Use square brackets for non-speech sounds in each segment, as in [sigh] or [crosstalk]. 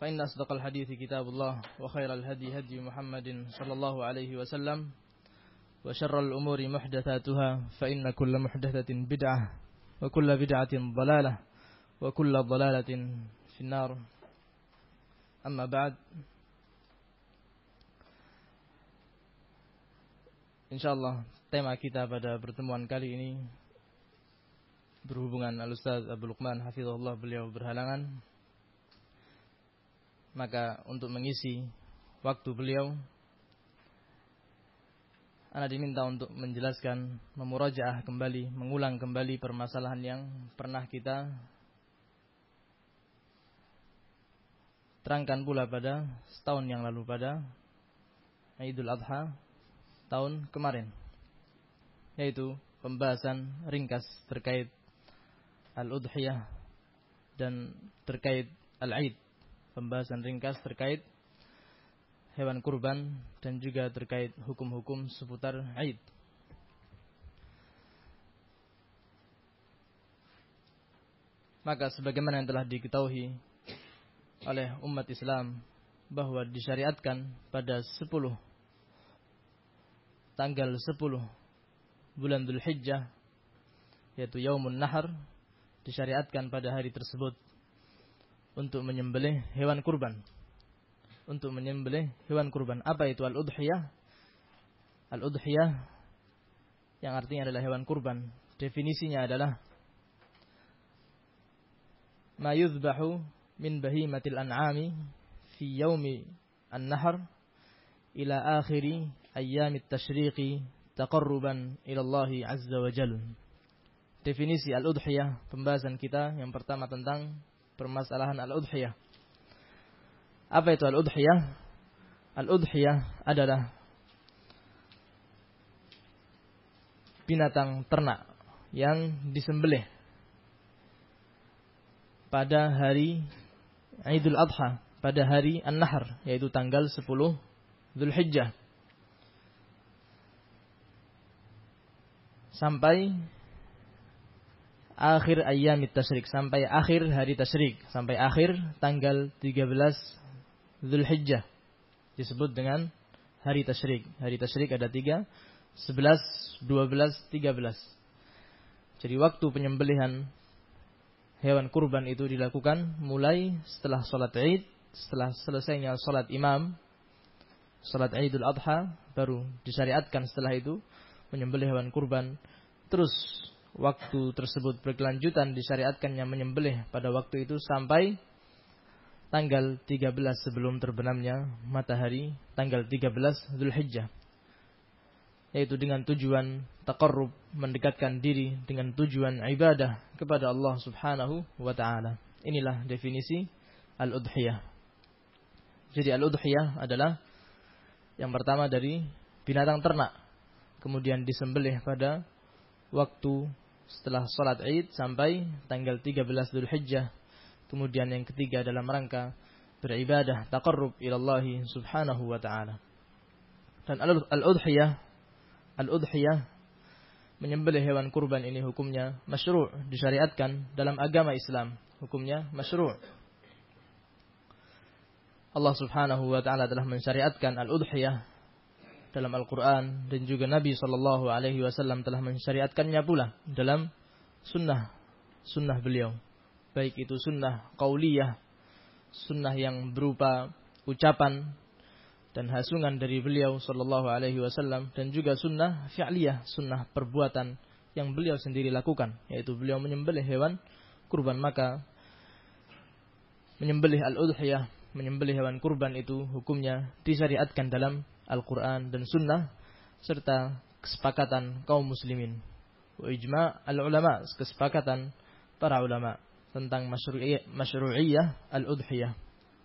فإن أصدق الحديث كتاب الله وخير الهدي هدي محمد صلى الله عليه وسلم وشر الأمور محدثاتها فإن كل محدثة بدعة وكل بدعة ضلالة وكل ضلالة في النار أما بعد Insyaallah tema kita pada pertemuan kali ini berhubungan Al-Ustaz Abu Luqman Hafizullah beliau berhalangan maka untuk mengisi waktu beliau Anda diminta untuk menjelaskan, memurajaah kembali, mengulang kembali permasalahan yang pernah kita terangkan pula pada setahun yang lalu pada Idul Adha tahun kemarin. Yaitu pembahasan ringkas terkait Al-Udhiyah dan terkait Al-Aid pembahasan ringkas terkait hewan kurban dan juga terkait hukum-hukum seputar Aid. Maka sebagaimana yang telah diketahui oleh umat Islam bahwa disyariatkan pada 10 tanggal 10 bulan Dhul Hijjah yaitu Yaumun Nahar disyariatkan pada hari tersebut untuk menyembelih hewan kurban. Untuk menyembelih hewan kurban. Apa itu al-udhiyah? Al-udhiyah yang artinya adalah hewan kurban. Definisinya adalah ma yuzbahu min bahimatil an'ami fi yaumi an-nahr ila akhiri ayyamit tashriqi taqarruban ila Allah azza wa jalla. Definisi al-udhiyah pembahasan kita yang pertama tentang permasalahan al-udhiyah. Apa itu al-udhiyah? Al-udhiyah adalah binatang ternak yang disembelih pada hari Idul Adha, pada hari An-Nahr, yaitu tanggal 10 Zulhijjah. Sampai akhir ayam tasyrik sampai akhir hari tasyrik sampai akhir tanggal 13 Zulhijjah disebut dengan hari tasyrik. Hari tasyrik ada tiga, 11, 12, 13. Jadi waktu penyembelihan hewan kurban itu dilakukan mulai setelah sholat id, setelah selesainya sholat imam, sholat idul adha, baru disyariatkan setelah itu menyembelih hewan kurban. Terus waktu tersebut berkelanjutan disyariatkannya menyembelih pada waktu itu sampai tanggal 13 sebelum terbenamnya matahari tanggal 13 Zulhijjah yaitu dengan tujuan taqarrub mendekatkan diri dengan tujuan ibadah kepada Allah Subhanahu wa taala. Inilah definisi al-udhiyah. Jadi al-udhiyah adalah yang pertama dari binatang ternak kemudian disembelih pada waktu setelah sholat id sampai tanggal 13 Dhul Hijjah. Kemudian yang ketiga dalam rangka beribadah taqarrub Allah subhanahu wa ta'ala. Dan al-udhiyah al-udhiyah menyembelih hewan kurban ini hukumnya masyru' disyariatkan dalam agama Islam. Hukumnya masyru'. Allah Subhanahu wa taala telah mensyariatkan al-udhiyah dalam Al-Quran. Dan juga Nabi Shallallahu Alaihi Wasallam telah mensyariatkannya pula dalam sunnah sunnah beliau. Baik itu sunnah kauliyah sunnah yang berupa ucapan dan hasungan dari beliau Shallallahu Alaihi Wasallam dan juga sunnah fi'liyah sunnah perbuatan yang beliau sendiri lakukan yaitu beliau menyembelih hewan kurban maka menyembelih al-udhiyah menyembelih hewan kurban itu hukumnya disyariatkan dalam Al-Quran dan Sunnah serta kesepakatan kaum muslimin. Wa ijma' al-ulama, kesepakatan para ulama tentang masyru'iyah al-udhiyah.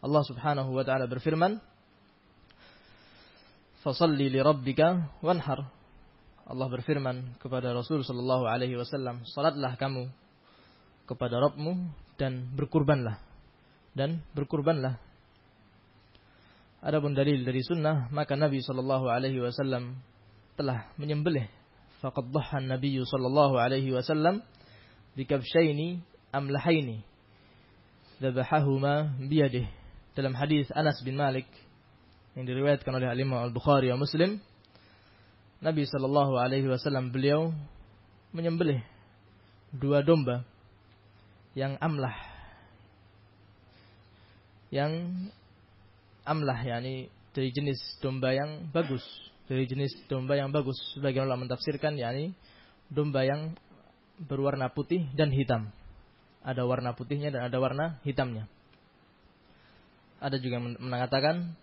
Allah Subhanahu wa taala berfirman, fasalli li rabbika wanhar. Allah berfirman kepada Rasul sallallahu alaihi wasallam, salatlah kamu kepada Rabbmu dan berkurbanlah. Dan berkurbanlah. Adapun dalil dari sunnah, maka Nabi sallallahu alaihi wasallam telah menyembelih. Faqad dhaha Nabi sallallahu alaihi wasallam bikabshaini amlahaini. Dzabahahuma biyadihi. Dalam hadis Anas bin Malik yang diriwayatkan oleh Imam Al-Bukhari dan Muslim, Nabi Shallallahu Alaihi Wasallam beliau menyembelih dua domba yang amlah, yang amlah yakni dari jenis domba yang bagus, dari jenis domba yang bagus. Sebagian ulama mentafsirkan yakni domba yang berwarna putih dan hitam. Ada warna putihnya dan ada warna hitamnya. Ada juga yang mengatakan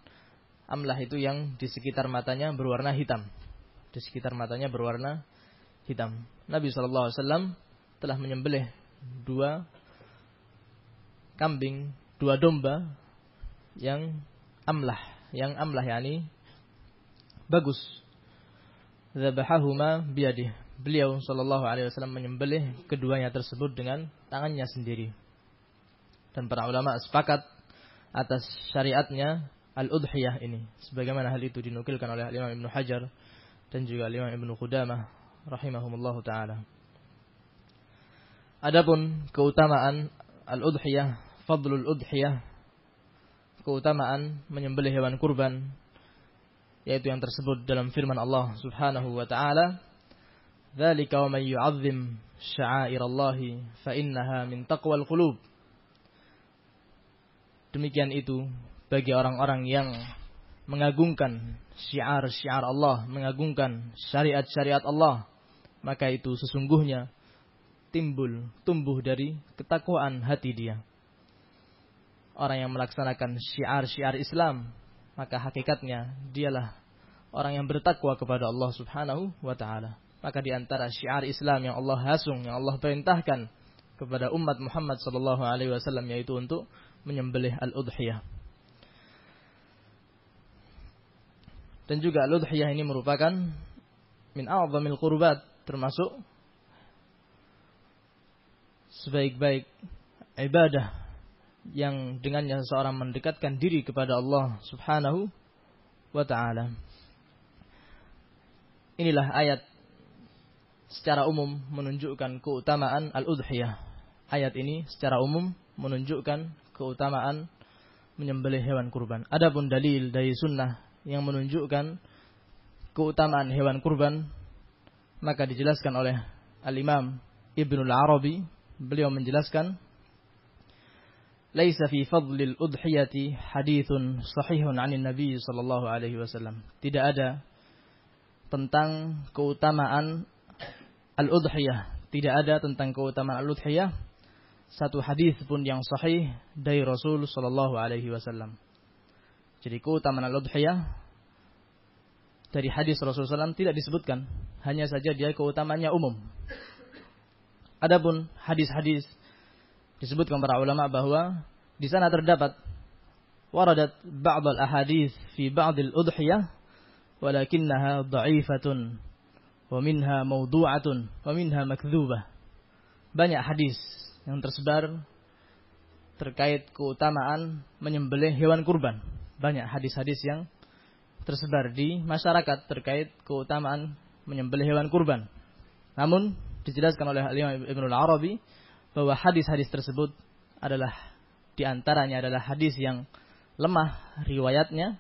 amlah itu yang di sekitar matanya berwarna hitam di sekitar matanya berwarna hitam. Nabi Wasallam telah menyembelih dua kambing, dua domba yang amlah, yang amlah yakni bagus. Zabahahuma biadih. Beliau Shallallahu Alaihi Wasallam menyembelih keduanya tersebut dengan tangannya sendiri. Dan para ulama sepakat atas syariatnya al-udhiyah ini. Sebagaimana hal itu dinukilkan oleh Imam Ibn Hajar dan juga Imam Ibnu Qudamah rahimahumullah taala. Adapun keutamaan al-udhiyah, fadlul udhiyah, keutamaan menyembelih hewan kurban yaitu yang tersebut dalam firman Allah Subhanahu wa taala, "Dzalika wa may yu'azzim sya'airallahi fa innaha min taqwal qulub." Demikian itu bagi orang-orang yang mengagungkan syiar-syiar Allah, mengagungkan syariat-syariat Allah, maka itu sesungguhnya timbul, tumbuh dari ketakwaan hati dia. Orang yang melaksanakan syiar-syiar Islam, maka hakikatnya dialah orang yang bertakwa kepada Allah Subhanahu wa taala. Maka di antara syiar Islam yang Allah hasung, yang Allah perintahkan kepada umat Muhammad sallallahu alaihi wasallam yaitu untuk menyembelih al-udhiyah. Dan juga al-udhiyah ini merupakan min a'zamil qurbat termasuk sebaik-baik ibadah yang dengannya seseorang mendekatkan diri kepada Allah Subhanahu wa taala. Inilah ayat secara umum menunjukkan keutamaan al-udhiyah. Ayat ini secara umum menunjukkan keutamaan menyembelih hewan kurban. Adapun dalil dari sunnah yang menunjukkan keutamaan hewan kurban maka dijelaskan oleh Al-Imam Ibnu Al-Arabi beliau menjelaskan laisa fi fadlil udhiyati hadithun sahihun 'anil nabi sallallahu alaihi wasallam tidak ada tentang keutamaan al-udhiyah tidak ada tentang keutamaan al-udhiyah satu hadis pun yang sahih dari Rasul sallallahu alaihi wasallam jadi keutamaan al-udhiyah dari hadis Rasulullah SAW tidak disebutkan. Hanya saja dia keutamanya umum. Adapun hadis-hadis disebutkan para ulama bahwa di sana terdapat waradat ba'd al-ahadits fi ba'd al-udhiyah walakinnaha dha'ifatun wa minha mawdu'atun wa minha makdzubah. Banyak hadis yang tersebar terkait keutamaan menyembelih hewan kurban banyak hadis-hadis yang tersebar di masyarakat terkait keutamaan menyembelih hewan kurban. Namun dijelaskan oleh Imam Ibnu Arabi bahwa hadis-hadis tersebut adalah di antaranya adalah hadis yang lemah riwayatnya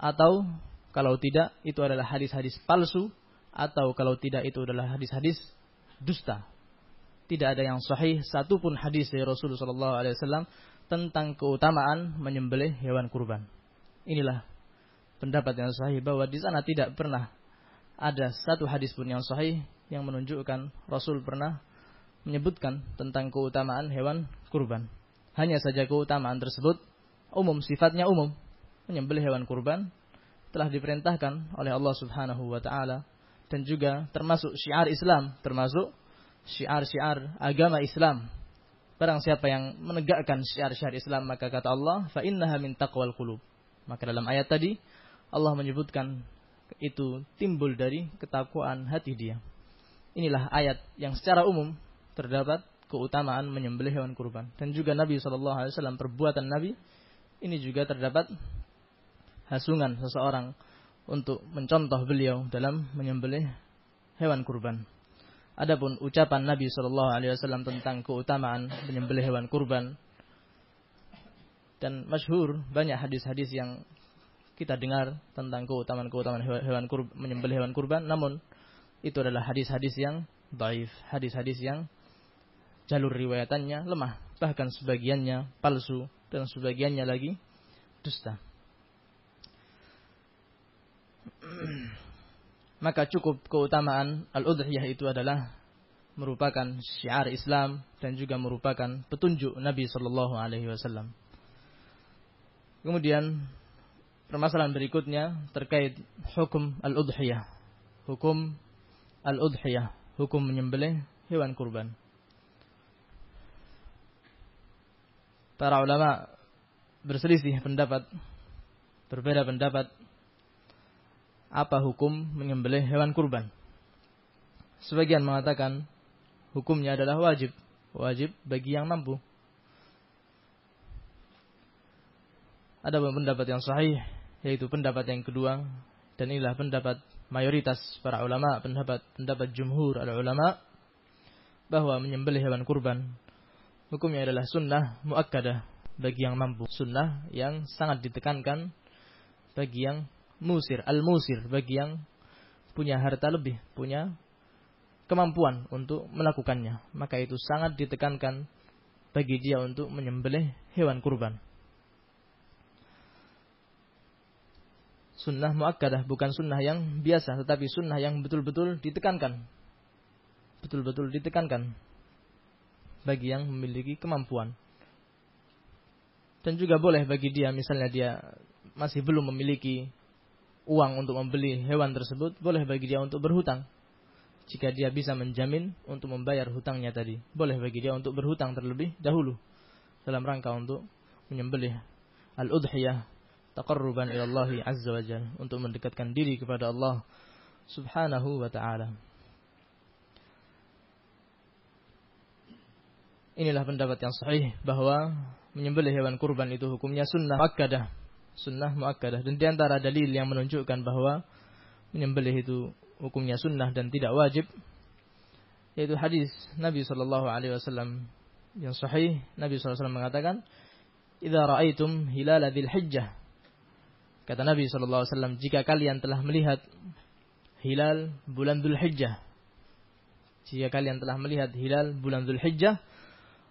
atau kalau tidak itu adalah hadis-hadis palsu atau kalau tidak itu adalah hadis-hadis dusta. Tidak ada yang sahih satupun hadis dari Rasulullah SAW tentang keutamaan menyembelih hewan kurban. Inilah pendapat yang sahih bahwa di sana tidak pernah ada satu hadis pun yang sahih yang menunjukkan Rasul pernah menyebutkan tentang keutamaan hewan kurban. Hanya saja keutamaan tersebut umum, sifatnya umum. Menyembelih hewan kurban telah diperintahkan oleh Allah Subhanahu wa taala dan juga termasuk syiar Islam, termasuk syiar-syiar agama Islam. Barang siapa yang menegakkan syiar-syiar Islam maka kata Allah, fa innaha min taqwal qulub. Maka dalam ayat tadi Allah menyebutkan itu timbul dari ketakwaan hati dia. Inilah ayat yang secara umum terdapat keutamaan menyembelih hewan kurban dan juga Nabi Shallallahu Alaihi Wasallam perbuatan Nabi ini juga terdapat hasungan seseorang untuk mencontoh beliau dalam menyembelih hewan kurban. Adapun ucapan Nabi Shallallahu Alaihi Wasallam tentang keutamaan menyembelih hewan kurban dan masyhur banyak hadis-hadis yang kita dengar tentang keutamaan-keutamaan hewan kurban, menyembelih hewan kurban, namun itu adalah hadis-hadis yang daif, hadis-hadis yang jalur riwayatannya lemah, bahkan sebagiannya palsu dan sebagiannya lagi dusta. [clears throat] Maka cukup keutamaan al-udhiyah itu adalah merupakan syiar Islam dan juga merupakan petunjuk Nabi Shallallahu Alaihi Wasallam. Kemudian permasalahan berikutnya terkait hukum al-udhiyah. Hukum al-udhiyah, hukum menyembelih hewan kurban. Para ulama berselisih pendapat, berbeda pendapat apa hukum menyembelih hewan kurban. Sebagian mengatakan hukumnya adalah wajib, wajib bagi yang mampu. Ada pendapat yang sahih, yaitu pendapat yang kedua, dan inilah pendapat mayoritas para ulama, pendapat pendapat jumhur al ulama bahwa menyembelih hewan kurban hukumnya adalah sunnah muakkadah bagi yang mampu, sunnah yang sangat ditekankan bagi yang musir, al-musir bagi yang punya harta lebih, punya kemampuan untuk melakukannya. Maka itu sangat ditekankan bagi dia untuk menyembelih hewan kurban. Sunnah muakkadah bukan sunnah yang biasa, tetapi sunnah yang betul-betul ditekankan. Betul-betul ditekankan bagi yang memiliki kemampuan. Dan juga boleh bagi dia, misalnya dia masih belum memiliki uang untuk membeli hewan tersebut, boleh bagi dia untuk berhutang. Jika dia bisa menjamin untuk membayar hutangnya tadi, boleh bagi dia untuk berhutang terlebih dahulu dalam rangka untuk menyembelih al-udhiyah taqarruban ila Allah azza wa jalla untuk mendekatkan diri kepada Allah Subhanahu wa taala. Inilah pendapat yang sahih bahwa menyembelih hewan kurban itu hukumnya sunnah muakkadah. Sunnah muakkadah. Dan di antara dalil yang menunjukkan bahwa menyembelih itu hukumnya sunnah dan tidak wajib yaitu hadis Nabi Shallallahu Alaihi Wasallam yang sahih. Nabi SAW mengatakan Idza ra'aitum hilal dzil hijjah. Kata Nabi Shallallahu Alaihi Wasallam jika kalian telah melihat hilal bulan Dzul Hijjah jika kalian telah melihat hilal bulan Dzul Hijjah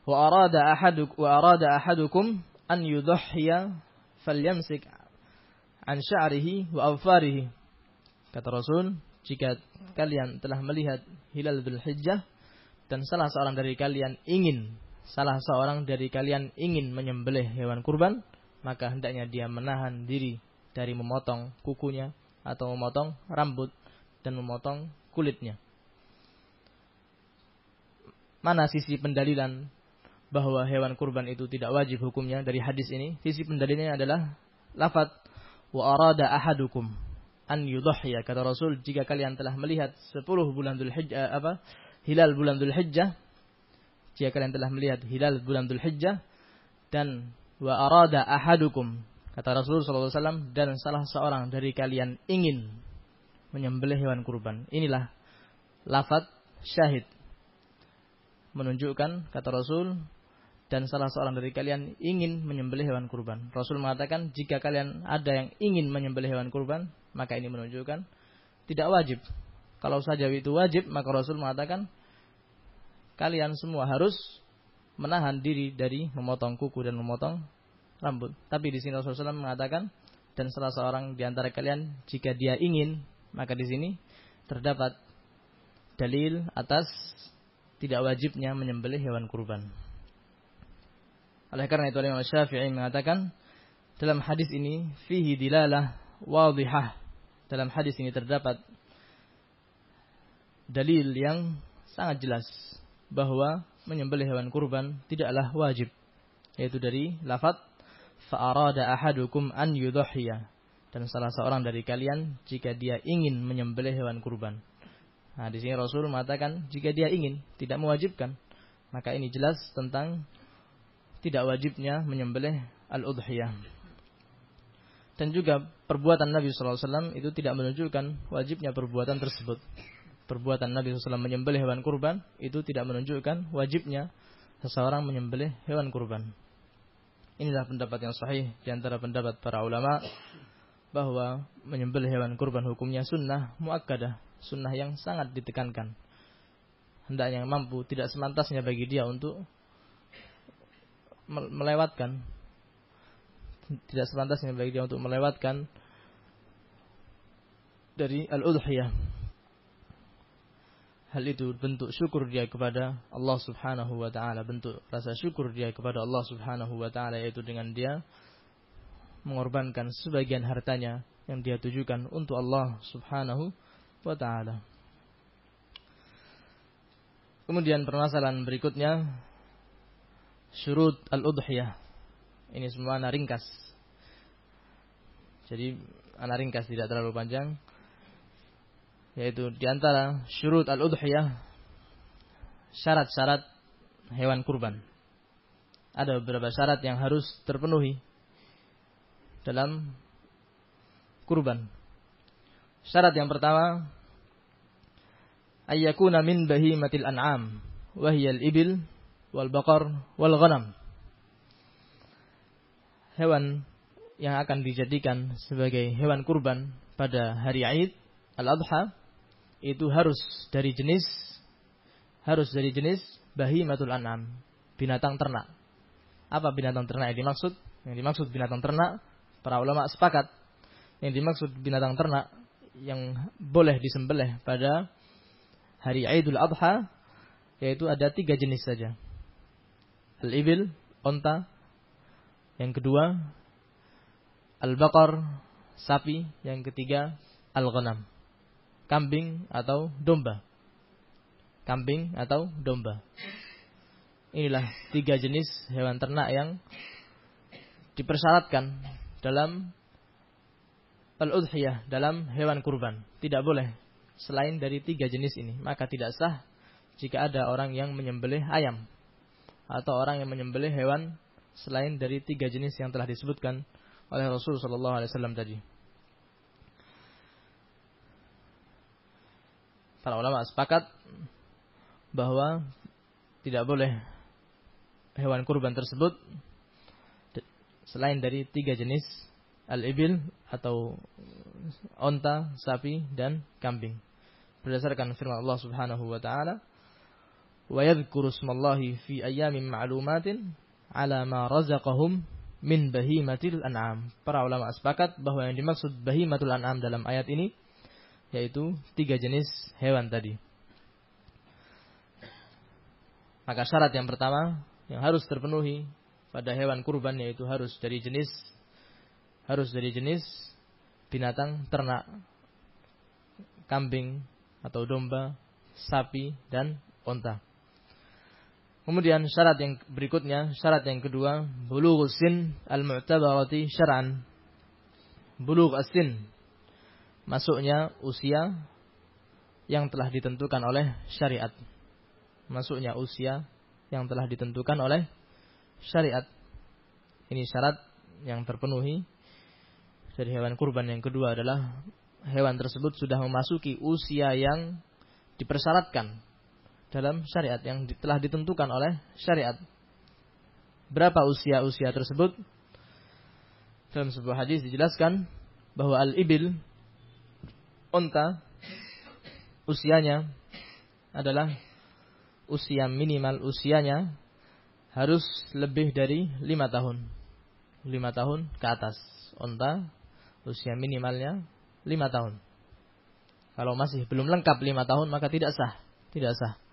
wa arada ahaduk wa arada ahadukum an yudhhiya falyamsik an sya'rihi wa awfarihi. Kata Rasul, jika kalian telah melihat hilal Dhul Hijjah dan salah seorang dari kalian ingin salah seorang dari kalian ingin menyembelih hewan kurban, maka hendaknya dia menahan diri dari memotong kukunya atau memotong rambut dan memotong kulitnya. Mana sisi pendalilan bahwa hewan kurban itu tidak wajib hukumnya dari hadis ini, sisi pendalilannya adalah lafaz wa arada ahadukum an yudhhiya kata Rasul jika kalian telah melihat 10 bulan Dzulhijjah apa hilal bulan Dzulhijjah jika kalian telah melihat hilal bulan Dzulhijjah dan wa arada ahadukum kata Rasul sallallahu alaihi wasallam dan salah seorang dari kalian ingin menyembelih hewan kurban. Inilah lafaz syahid. Menunjukkan kata Rasul dan salah seorang dari kalian ingin menyembelih hewan kurban. Rasul mengatakan jika kalian ada yang ingin menyembelih hewan kurban, maka ini menunjukkan tidak wajib. Kalau saja itu wajib, maka Rasul mengatakan kalian semua harus menahan diri dari memotong kuku dan memotong rambut. Tapi di sini Rasulullah SAW mengatakan dan salah seorang di antara kalian jika dia ingin, maka di sini terdapat dalil atas tidak wajibnya menyembelih hewan kurban. Oleh karena itu Imam Syafi'i mengatakan dalam hadis ini fihi dilalah wadihah. Dalam hadis ini terdapat dalil yang sangat jelas bahwa menyembelih hewan kurban tidaklah wajib. Yaitu dari lafaz fa'arada ahadukum an yudhhiya. dan salah seorang dari kalian jika dia ingin menyembelih hewan kurban. Nah, di sini Rasul mengatakan jika dia ingin, tidak mewajibkan. Maka ini jelas tentang tidak wajibnya menyembelih al-udhiyah. Dan juga perbuatan Nabi SAW itu tidak menunjukkan wajibnya perbuatan tersebut. Perbuatan Nabi SAW menyembelih hewan kurban itu tidak menunjukkan wajibnya seseorang menyembelih hewan kurban. Inilah pendapat yang sahih di antara pendapat para ulama bahwa menyembelih hewan kurban hukumnya sunnah muakkadah, sunnah yang sangat ditekankan. Hendaknya mampu tidak semantasnya bagi dia untuk melewatkan tidak sepantasnya bagi dia untuk melewatkan dari al-udhiyah hal itu bentuk syukur dia kepada Allah Subhanahu wa taala, bentuk rasa syukur dia kepada Allah Subhanahu wa taala yaitu dengan dia mengorbankan sebagian hartanya yang dia tujukan untuk Allah Subhanahu wa taala. Kemudian permasalahan berikutnya syurut al-udhiyah. Ini semua ana ringkas. Jadi ana ringkas tidak terlalu panjang yaitu di antara syurut al-udhiyah syarat-syarat hewan kurban. Ada beberapa syarat yang harus terpenuhi dalam kurban. Syarat yang pertama ayyakuna min bahimatil an'am wa ibil wal baqar wal ghanam. Hewan yang akan dijadikan sebagai hewan kurban pada hari Aid Al-Adha itu harus dari jenis harus dari jenis bahimatul an'am, binatang ternak. Apa binatang ternak yang dimaksud? Yang dimaksud binatang ternak, para ulama sepakat yang dimaksud binatang ternak yang boleh disembelih pada hari Idul Adha yaitu ada tiga jenis saja. Al-ibil, onta. Yang kedua, al-baqar, sapi. Yang ketiga, al-ghanam kambing atau domba. Kambing atau domba. Inilah tiga jenis hewan ternak yang dipersyaratkan dalam al-udhiyah, dalam hewan kurban. Tidak boleh selain dari tiga jenis ini. Maka tidak sah jika ada orang yang menyembelih ayam atau orang yang menyembelih hewan selain dari tiga jenis yang telah disebutkan oleh Rasulullah SAW tadi. para ulama sepakat bahwa tidak boleh hewan kurban tersebut selain dari tiga jenis al-ibil atau onta, sapi dan kambing. Berdasarkan firman Allah Subhanahu wa taala, "Wa yadhkuru smallahi fi ayyamin ma'lumatin 'ala ma razaqahum min bahimatil an'am." Para ulama sepakat bahwa yang dimaksud bahimatul an'am dalam ayat ini yaitu tiga jenis hewan tadi. Maka syarat yang pertama yang harus terpenuhi pada hewan kurban yaitu harus dari jenis harus dari jenis binatang ternak kambing atau domba, sapi dan onta. Kemudian syarat yang berikutnya, syarat yang kedua, bulugh sin al-mu'tabarati syar'an. Bulugh as-sin masuknya usia yang telah ditentukan oleh syariat. Masuknya usia yang telah ditentukan oleh syariat. Ini syarat yang terpenuhi dari hewan kurban yang kedua adalah hewan tersebut sudah memasuki usia yang dipersyaratkan dalam syariat yang telah ditentukan oleh syariat. Berapa usia-usia tersebut? Dalam sebuah hadis dijelaskan bahwa al-ibil unta usianya adalah usia minimal usianya harus lebih dari lima tahun. lima tahun ke atas. Unta usia minimalnya lima tahun. Kalau masih belum lengkap lima tahun maka tidak sah. Tidak sah.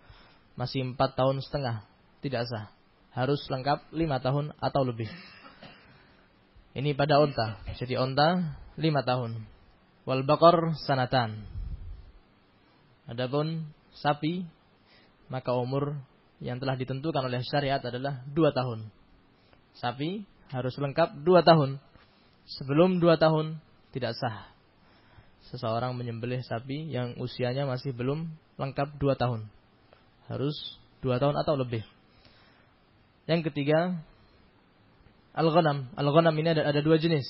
Masih empat tahun setengah. Tidak sah. Harus lengkap lima tahun atau lebih. Ini pada unta. Jadi unta lima tahun wal bakar sanatan. Adapun sapi maka umur yang telah ditentukan oleh syariat adalah dua tahun. Sapi harus lengkap dua tahun. Sebelum dua tahun tidak sah seseorang menyembelih sapi yang usianya masih belum lengkap dua tahun. Harus dua tahun atau lebih. Yang ketiga, al-ghanam. Al-ghanam ini ada, ada dua jenis.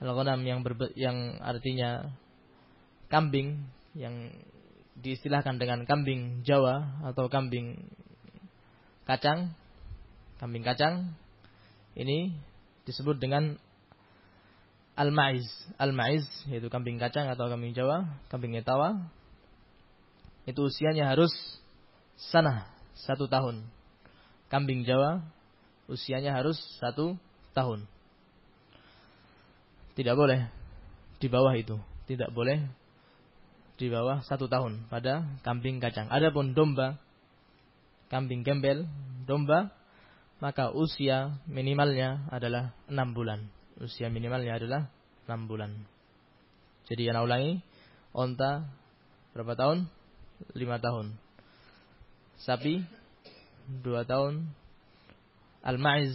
Al-ghanam yang berbe, yang artinya kambing yang diistilahkan dengan kambing Jawa atau kambing kacang. Kambing kacang ini disebut dengan al-maiz. Al-maiz yaitu kambing kacang atau kambing Jawa, kambing etawa. Itu usianya harus sana satu tahun. Kambing Jawa usianya harus satu tahun. Tidak boleh di bawah itu. Tidak boleh di bawah satu tahun pada kambing kacang. Adapun domba, kambing gembel, domba, maka usia minimalnya adalah enam bulan usia minimalnya adalah 6 bulan. Jadi yang ulangi, onta berapa tahun? 5 tahun. Sapi 2 tahun. Al-ma'iz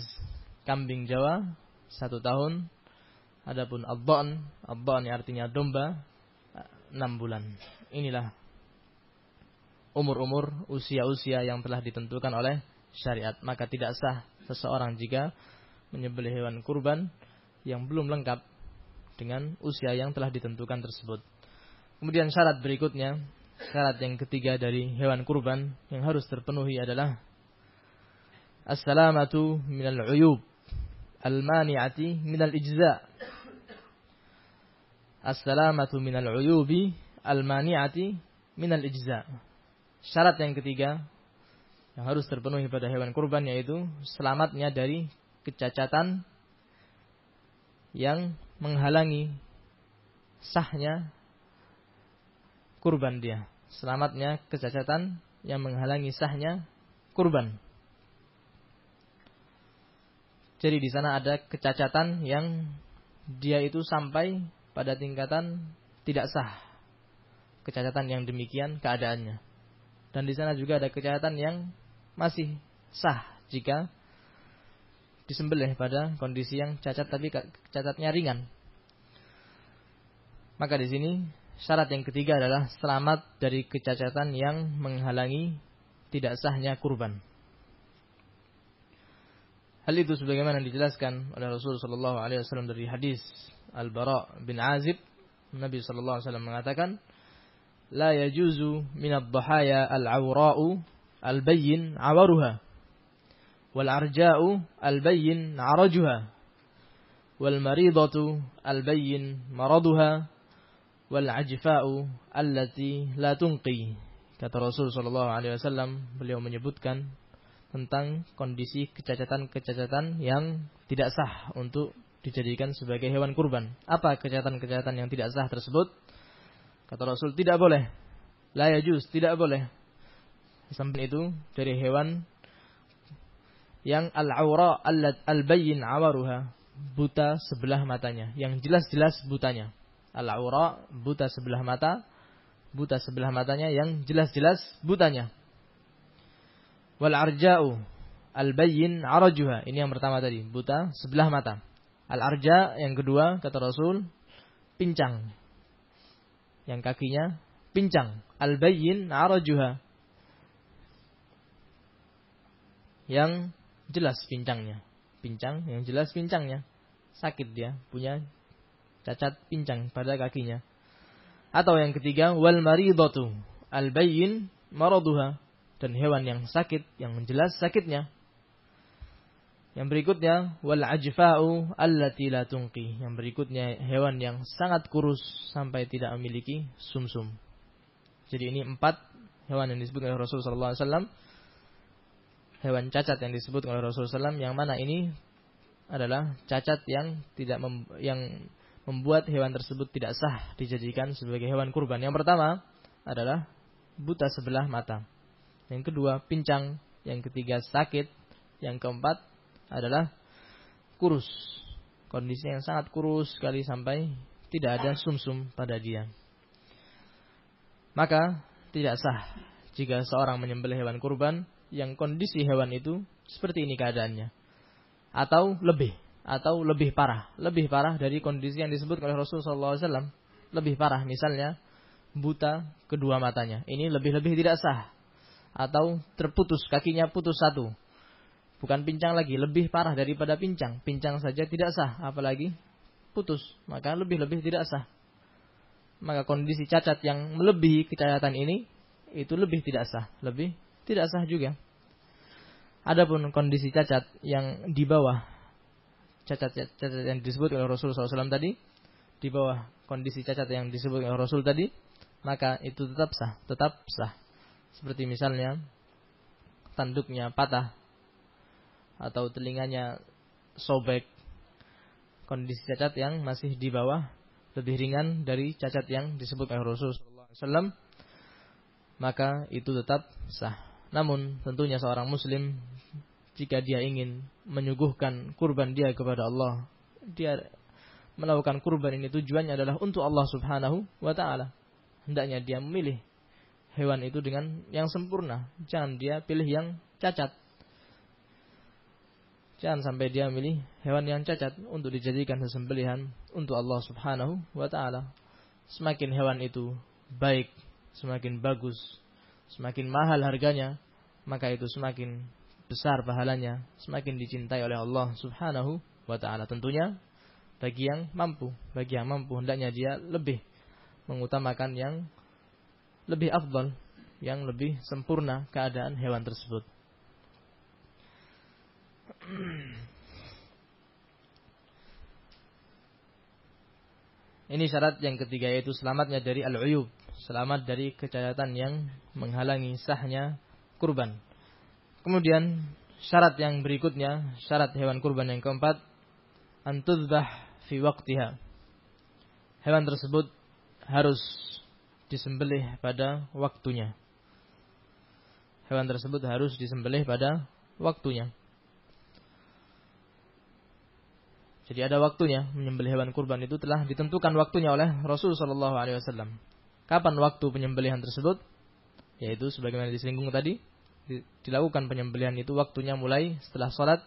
kambing Jawa 1 tahun. Adapun ad-dha'n, ad artinya domba 6 bulan. Inilah umur-umur usia-usia yang telah ditentukan oleh syariat. Maka tidak sah seseorang jika menyembelih hewan kurban yang belum lengkap dengan usia yang telah ditentukan tersebut. Kemudian syarat berikutnya, syarat yang ketiga dari hewan kurban yang harus terpenuhi adalah as-salamatu minal uyub al-mani'ati minal ijza. As-salamatu minal uyubi al-mani'ati minal ijza. Syarat yang ketiga yang harus terpenuhi pada hewan kurban yaitu selamatnya dari kecacatan yang menghalangi sahnya kurban dia. Selamatnya kecacatan yang menghalangi sahnya kurban. Jadi di sana ada kecacatan yang dia itu sampai pada tingkatan tidak sah. Kecacatan yang demikian keadaannya. Dan di sana juga ada kecacatan yang masih sah jika disembelih pada kondisi yang cacat tapi cacatnya ringan. Maka di sini syarat yang ketiga adalah selamat dari kecacatan yang menghalangi tidak sahnya kurban. Hal itu sebagaimana dijelaskan oleh Rasulullah Shallallahu Alaihi Wasallam dari hadis Al Bara bin Azib, Nabi Shallallahu Alaihi Wasallam mengatakan, لا يجوز من الضحايا العوراء البين عورها wal arja'u al bayyin arajuha wal wal ajfa'u allati la tunqi kata Rasul sallallahu alaihi wasallam beliau menyebutkan tentang kondisi kecacatan-kecacatan yang tidak sah untuk dijadikan sebagai hewan kurban. Apa kecacatan-kecacatan yang tidak sah tersebut? Kata Rasul tidak boleh. La yajuz, tidak boleh. Sampai itu dari hewan yang al-aura al-bayyin awaruha buta sebelah matanya yang jelas-jelas butanya al-aura buta sebelah mata buta sebelah matanya yang jelas-jelas butanya. Wal arja'u al-bayyin arajuha. Ini yang pertama tadi buta sebelah mata. Al-arja yang kedua kata Rasul pincang. Yang kakinya pincang. Al-bayyin arajuha. Yang jelas pincangnya. Pincang yang jelas pincangnya. Sakit dia, punya cacat pincang pada kakinya. Atau yang ketiga, wal maridatu al bayyin maraduha dan hewan yang sakit yang jelas sakitnya. Yang berikutnya wal ajfa'u allati la tunqi. Yang berikutnya hewan yang sangat kurus sampai tidak memiliki sumsum. -sum. Jadi ini empat hewan yang disebut oleh Rasulullah SAW hewan cacat yang disebut oleh Rasulullah SAW yang mana ini adalah cacat yang tidak mem yang membuat hewan tersebut tidak sah dijadikan sebagai hewan kurban. Yang pertama adalah buta sebelah mata. Yang kedua pincang, yang ketiga sakit, yang keempat adalah kurus. Kondisi yang sangat kurus sekali sampai tidak ada sumsum -sum pada dia. Maka tidak sah jika seorang menyembelih hewan kurban yang kondisi hewan itu seperti ini keadaannya. Atau lebih. Atau lebih parah, lebih parah dari kondisi yang disebut oleh Rasulullah SAW. Lebih parah, misalnya buta kedua matanya. Ini lebih-lebih tidak sah. Atau terputus, kakinya putus satu. Bukan pincang lagi, lebih parah daripada pincang. Pincang saja tidak sah, apalagi putus. Maka lebih-lebih tidak sah. Maka kondisi cacat yang melebihi kecacatan ini, itu lebih tidak sah. Lebih tidak sah juga. Adapun kondisi cacat yang di bawah cacat-cacat yang disebut oleh Rasulullah SAW tadi, di bawah kondisi cacat yang disebut oleh Rasul tadi, maka itu tetap sah, tetap sah. Seperti misalnya tanduknya patah atau telinganya sobek, kondisi cacat yang masih di bawah lebih ringan dari cacat yang disebut oleh Rasulullah SAW, maka itu tetap sah. Namun tentunya seorang muslim jika dia ingin menyuguhkan kurban dia kepada Allah, dia melakukan kurban ini tujuannya adalah untuk Allah Subhanahu wa taala. Hendaknya dia memilih hewan itu dengan yang sempurna, jangan dia pilih yang cacat. Jangan sampai dia memilih hewan yang cacat untuk dijadikan sesembelihan untuk Allah Subhanahu wa taala. Semakin hewan itu baik, semakin bagus, semakin mahal harganya, maka itu semakin besar pahalanya, semakin dicintai oleh Allah Subhanahu wa taala. Tentunya bagi yang mampu, bagi yang mampu hendaknya dia lebih mengutamakan yang lebih afdal, yang lebih sempurna keadaan hewan tersebut. Ini syarat yang ketiga yaitu selamatnya dari al-uyub, selamat dari kecacatan yang menghalangi sahnya kurban. Kemudian syarat yang berikutnya, syarat hewan kurban yang keempat, antudzbah fi waqtiha. Hewan tersebut harus disembelih pada waktunya. Hewan tersebut harus disembelih pada waktunya. Jadi ada waktunya menyembelih hewan kurban itu telah ditentukan waktunya oleh Rasul Shallallahu Alaihi Wasallam. Kapan waktu penyembelihan tersebut? Yaitu sebagaimana disinggung tadi, dilakukan penyembelihan itu waktunya mulai setelah sholat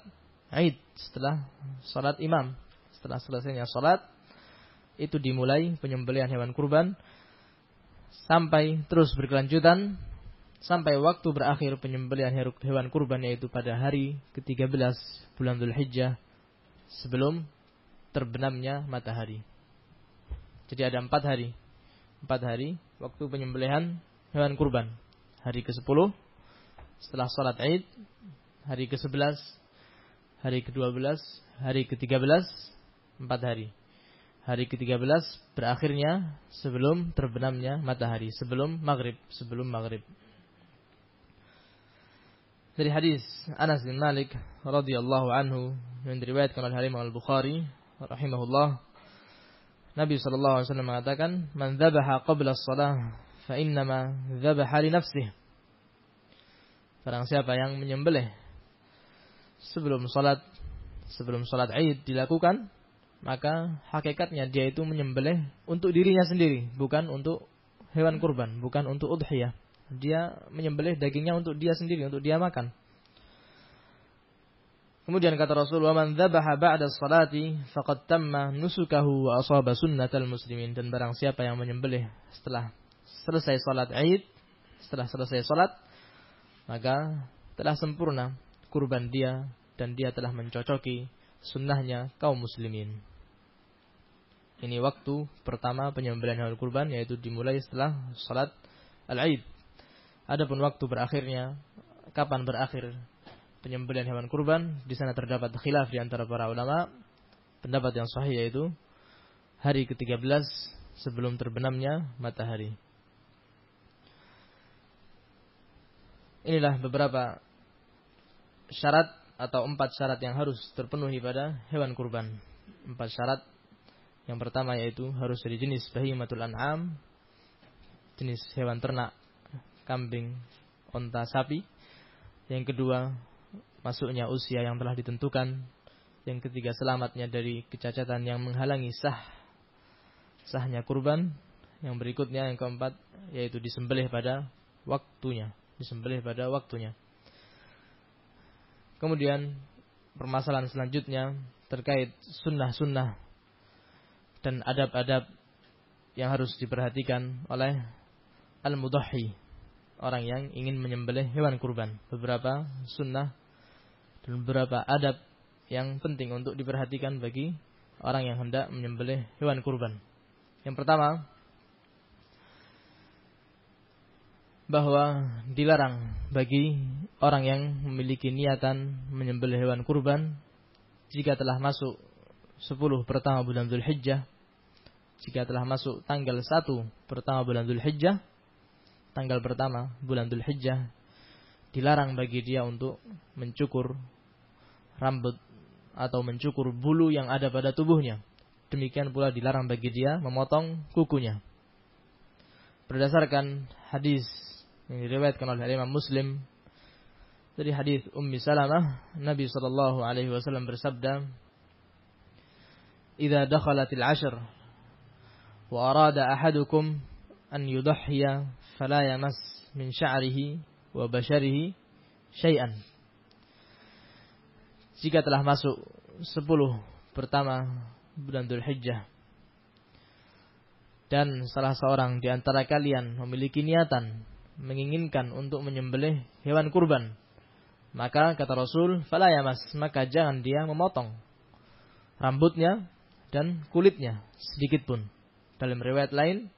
Aid, setelah sholat imam, setelah selesainya sholat itu dimulai penyembelihan hewan kurban sampai terus berkelanjutan sampai waktu berakhir penyembelihan hewan kurban yaitu pada hari ke-13 bulan Dhul Hijjah sebelum terbenamnya matahari. Jadi ada empat hari. Empat hari waktu penyembelihan hewan kurban. Hari ke-10 setelah sholat Id, hari ke-11, hari ke-12, hari ke-13, empat hari. Hari ke-13 berakhirnya sebelum terbenamnya matahari, sebelum maghrib, sebelum maghrib. Dari hadis Anas bin Malik radhiyallahu anhu yang diriwayatkan oleh Imam Al-Bukhari rahimahullah Nabi sallallahu alaihi wasallam mengatakan man dzabaha qabla as-salah fa innama dzabaha li nafsihi Barang siapa yang menyembelih sebelum salat sebelum salat Id dilakukan, maka hakikatnya dia itu menyembelih untuk dirinya sendiri, bukan untuk hewan kurban, bukan untuk udhiyah. Dia menyembelih dagingnya untuk dia sendiri, untuk dia makan. Kemudian kata Rasulullah, "Man dzabaha ba'da salati faqad tamma nusukahu wa asaba sunnatal muslimin." Dan barang siapa yang menyembelih setelah selesai salat Id, setelah selesai salat, maka telah sempurna kurban dia dan dia telah mencocoki sunnahnya kaum muslimin. Ini waktu pertama penyembelihan hewan kurban yaitu dimulai setelah salat al-Aid. Adapun waktu berakhirnya kapan berakhir penyembelihan hewan kurban di sana terdapat khilaf di antara para ulama. Pendapat yang sahih yaitu hari ke-13 sebelum terbenamnya matahari. Inilah beberapa syarat atau empat syarat yang harus terpenuhi pada hewan kurban. Empat syarat. Yang pertama yaitu harus dari jenis bahimatul an'am, jenis hewan ternak, kambing, onta, sapi. Yang kedua, masuknya usia yang telah ditentukan. Yang ketiga, selamatnya dari kecacatan yang menghalangi sah sahnya kurban. Yang berikutnya, yang keempat, yaitu disembelih pada waktunya disembelih pada waktunya. Kemudian permasalahan selanjutnya terkait sunnah-sunnah dan adab-adab yang harus diperhatikan oleh al-mudahhi, orang yang ingin menyembelih hewan kurban. Beberapa sunnah dan beberapa adab yang penting untuk diperhatikan bagi orang yang hendak menyembelih hewan kurban. Yang pertama, bahwa dilarang bagi orang yang memiliki niatan menyembelih hewan kurban jika telah masuk 10 pertama bulan Zulhijjah jika telah masuk tanggal 1 pertama bulan Zulhijjah tanggal pertama bulan Zulhijjah dilarang bagi dia untuk mencukur rambut atau mencukur bulu yang ada pada tubuhnya. Demikian pula dilarang bagi dia memotong kukunya. Berdasarkan hadis yang diriwayatkan oleh Imam Muslim dari hadis Ummi Salamah Nabi sallallahu alaihi wasallam bersabda "Idza dakhalatil ashr wa arada ahadukum an yudhhiya fala yamas min sya'rihi wa basharihi syai'an." Jika telah masuk 10 pertama bulan Dzulhijjah dan salah seorang di antara kalian memiliki niatan menginginkan untuk menyembelih hewan kurban, maka kata Rasul, "Fala yamas," maka jangan dia memotong rambutnya dan kulitnya sedikit pun. Dalam riwayat lain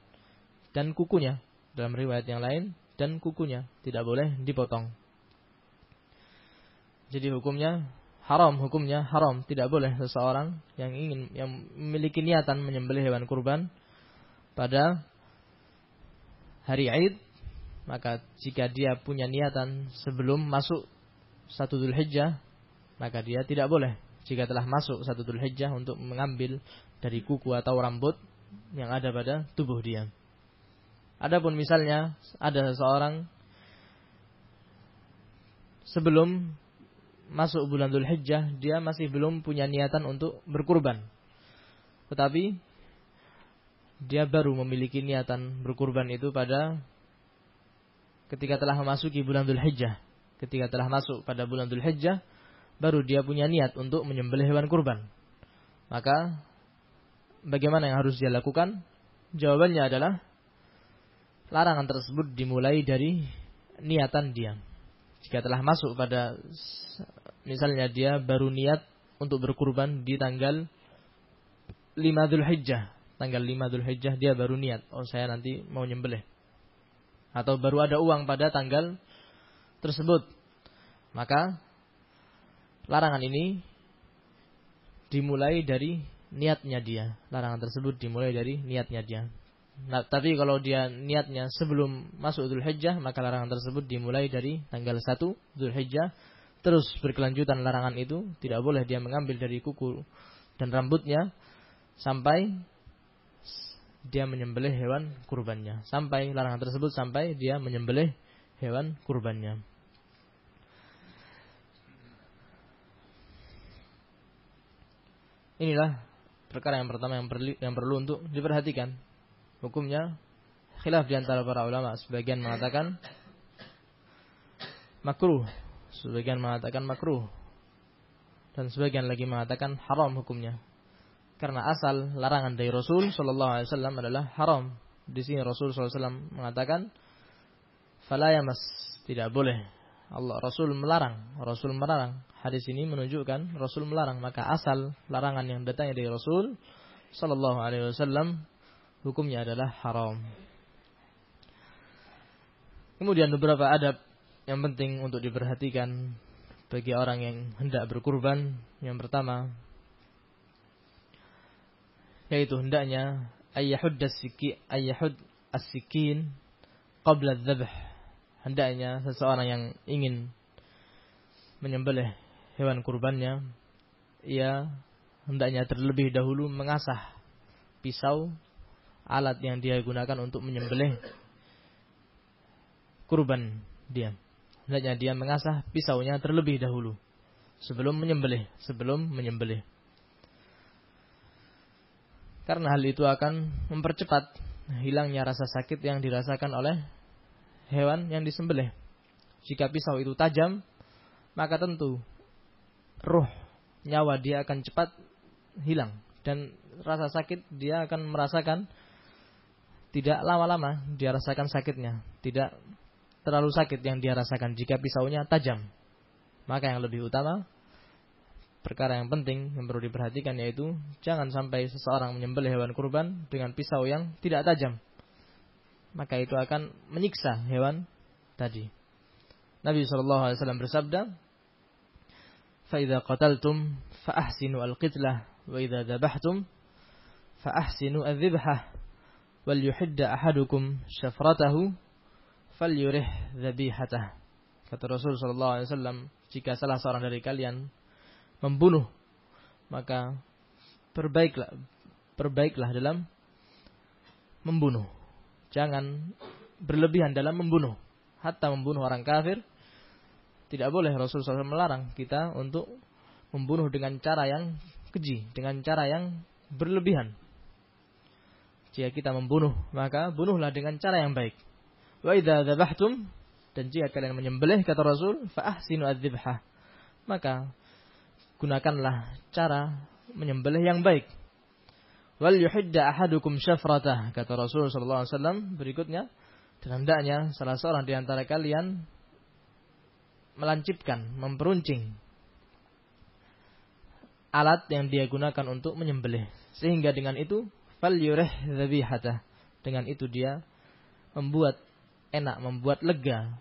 dan kukunya, dalam riwayat yang lain dan kukunya tidak boleh dipotong. Jadi hukumnya haram, hukumnya haram, tidak boleh seseorang yang ingin yang memiliki niatan menyembelih hewan kurban pada hari Aid maka jika dia punya niatan sebelum masuk satu Dhul Hijjah, maka dia tidak boleh jika telah masuk satu Dhul Hijjah untuk mengambil dari kuku atau rambut yang ada pada tubuh dia. Adapun misalnya ada seseorang sebelum masuk bulan Dhul Hijjah dia masih belum punya niatan untuk berkurban. Tetapi dia baru memiliki niatan berkurban itu pada ketika telah memasuki bulan Dhul Hijjah. Ketika telah masuk pada bulan Dhul Hijjah, baru dia punya niat untuk menyembelih hewan kurban. Maka, bagaimana yang harus dia lakukan? Jawabannya adalah, larangan tersebut dimulai dari niatan dia. Jika telah masuk pada, misalnya dia baru niat untuk berkurban di tanggal 5 Dhul Hijjah. Tanggal 5 Dhul Hijjah dia baru niat, oh saya nanti mau nyembelih atau baru ada uang pada tanggal tersebut. Maka larangan ini dimulai dari niatnya dia. Larangan tersebut dimulai dari niatnya dia. Nah, tapi kalau dia niatnya sebelum masuk Dhul Hijjah, maka larangan tersebut dimulai dari tanggal 1 Dhul Hijjah. Terus berkelanjutan larangan itu, tidak boleh dia mengambil dari kuku dan rambutnya sampai dia menyembelih hewan kurbannya. Sampai larangan tersebut sampai dia menyembelih hewan kurbannya. Inilah perkara yang pertama yang perlu, yang perlu untuk diperhatikan. Hukumnya khilaf di antara para ulama. Sebagian mengatakan makruh, sebagian mengatakan makruh, dan sebagian lagi mengatakan haram hukumnya karena asal larangan dari Rasul Shallallahu Alaihi Wasallam adalah haram. Di sini Rasul Shallallahu Alaihi Wasallam mengatakan, "Falayamas tidak boleh." Allah Rasul melarang, Rasul melarang. Hadis ini menunjukkan Rasul melarang. Maka asal larangan yang datang dari Rasul Shallallahu Alaihi Wasallam hukumnya adalah haram. Kemudian beberapa adab yang penting untuk diperhatikan bagi orang yang hendak berkurban. Yang pertama, yaitu hendaknya ayyahud as-siki ayyahud as-sikin qabla dzabh hendaknya seseorang yang ingin menyembelih hewan kurbannya ia hendaknya terlebih dahulu mengasah pisau alat yang dia gunakan untuk menyembelih kurban dia. Hendaknya dia mengasah pisaunya terlebih dahulu sebelum menyembelih sebelum menyembelih karena hal itu akan mempercepat hilangnya rasa sakit yang dirasakan oleh hewan yang disembelih. Jika pisau itu tajam, maka tentu ruh nyawa dia akan cepat hilang dan rasa sakit dia akan merasakan tidak lama-lama dia rasakan sakitnya, tidak terlalu sakit yang dia rasakan jika pisaunya tajam. Maka yang lebih utama Perkara yang penting yang perlu diperhatikan yaitu jangan sampai seseorang menyembelih hewan kurban dengan pisau yang tidak tajam. Maka itu akan menyiksa hewan tadi. Nabi Shallallahu Alaihi Wasallam bersabda, "Faida qataltum faahsinu al-qitlah, wa idza dabahtum faahsinu al-dzibhah, wal yuhidda ahadukum syafratahu, fal yurih dzabihatah." Kata Rasul Shallallahu Alaihi Wasallam, jika salah seorang dari kalian membunuh, maka perbaiklah, perbaiklah dalam membunuh. Jangan berlebihan dalam membunuh. Hatta membunuh orang kafir, tidak boleh Rasul SAW melarang kita untuk membunuh dengan cara yang keji, dengan cara yang berlebihan. Jika kita membunuh, maka bunuhlah dengan cara yang baik. Wa idza dzabhtum dan jika kalian menyembelih kata Rasul, fa ahsinu. Maka gunakanlah cara menyembelih yang baik. Wal yuhidda ahadukum syafratah kata Rasul sallallahu alaihi wasallam berikutnya dan hendaknya salah seorang di antara kalian melancipkan, memperuncing alat yang dia gunakan untuk menyembelih. Sehingga dengan itu fal yurih dzabihata. Dengan itu dia membuat enak, membuat lega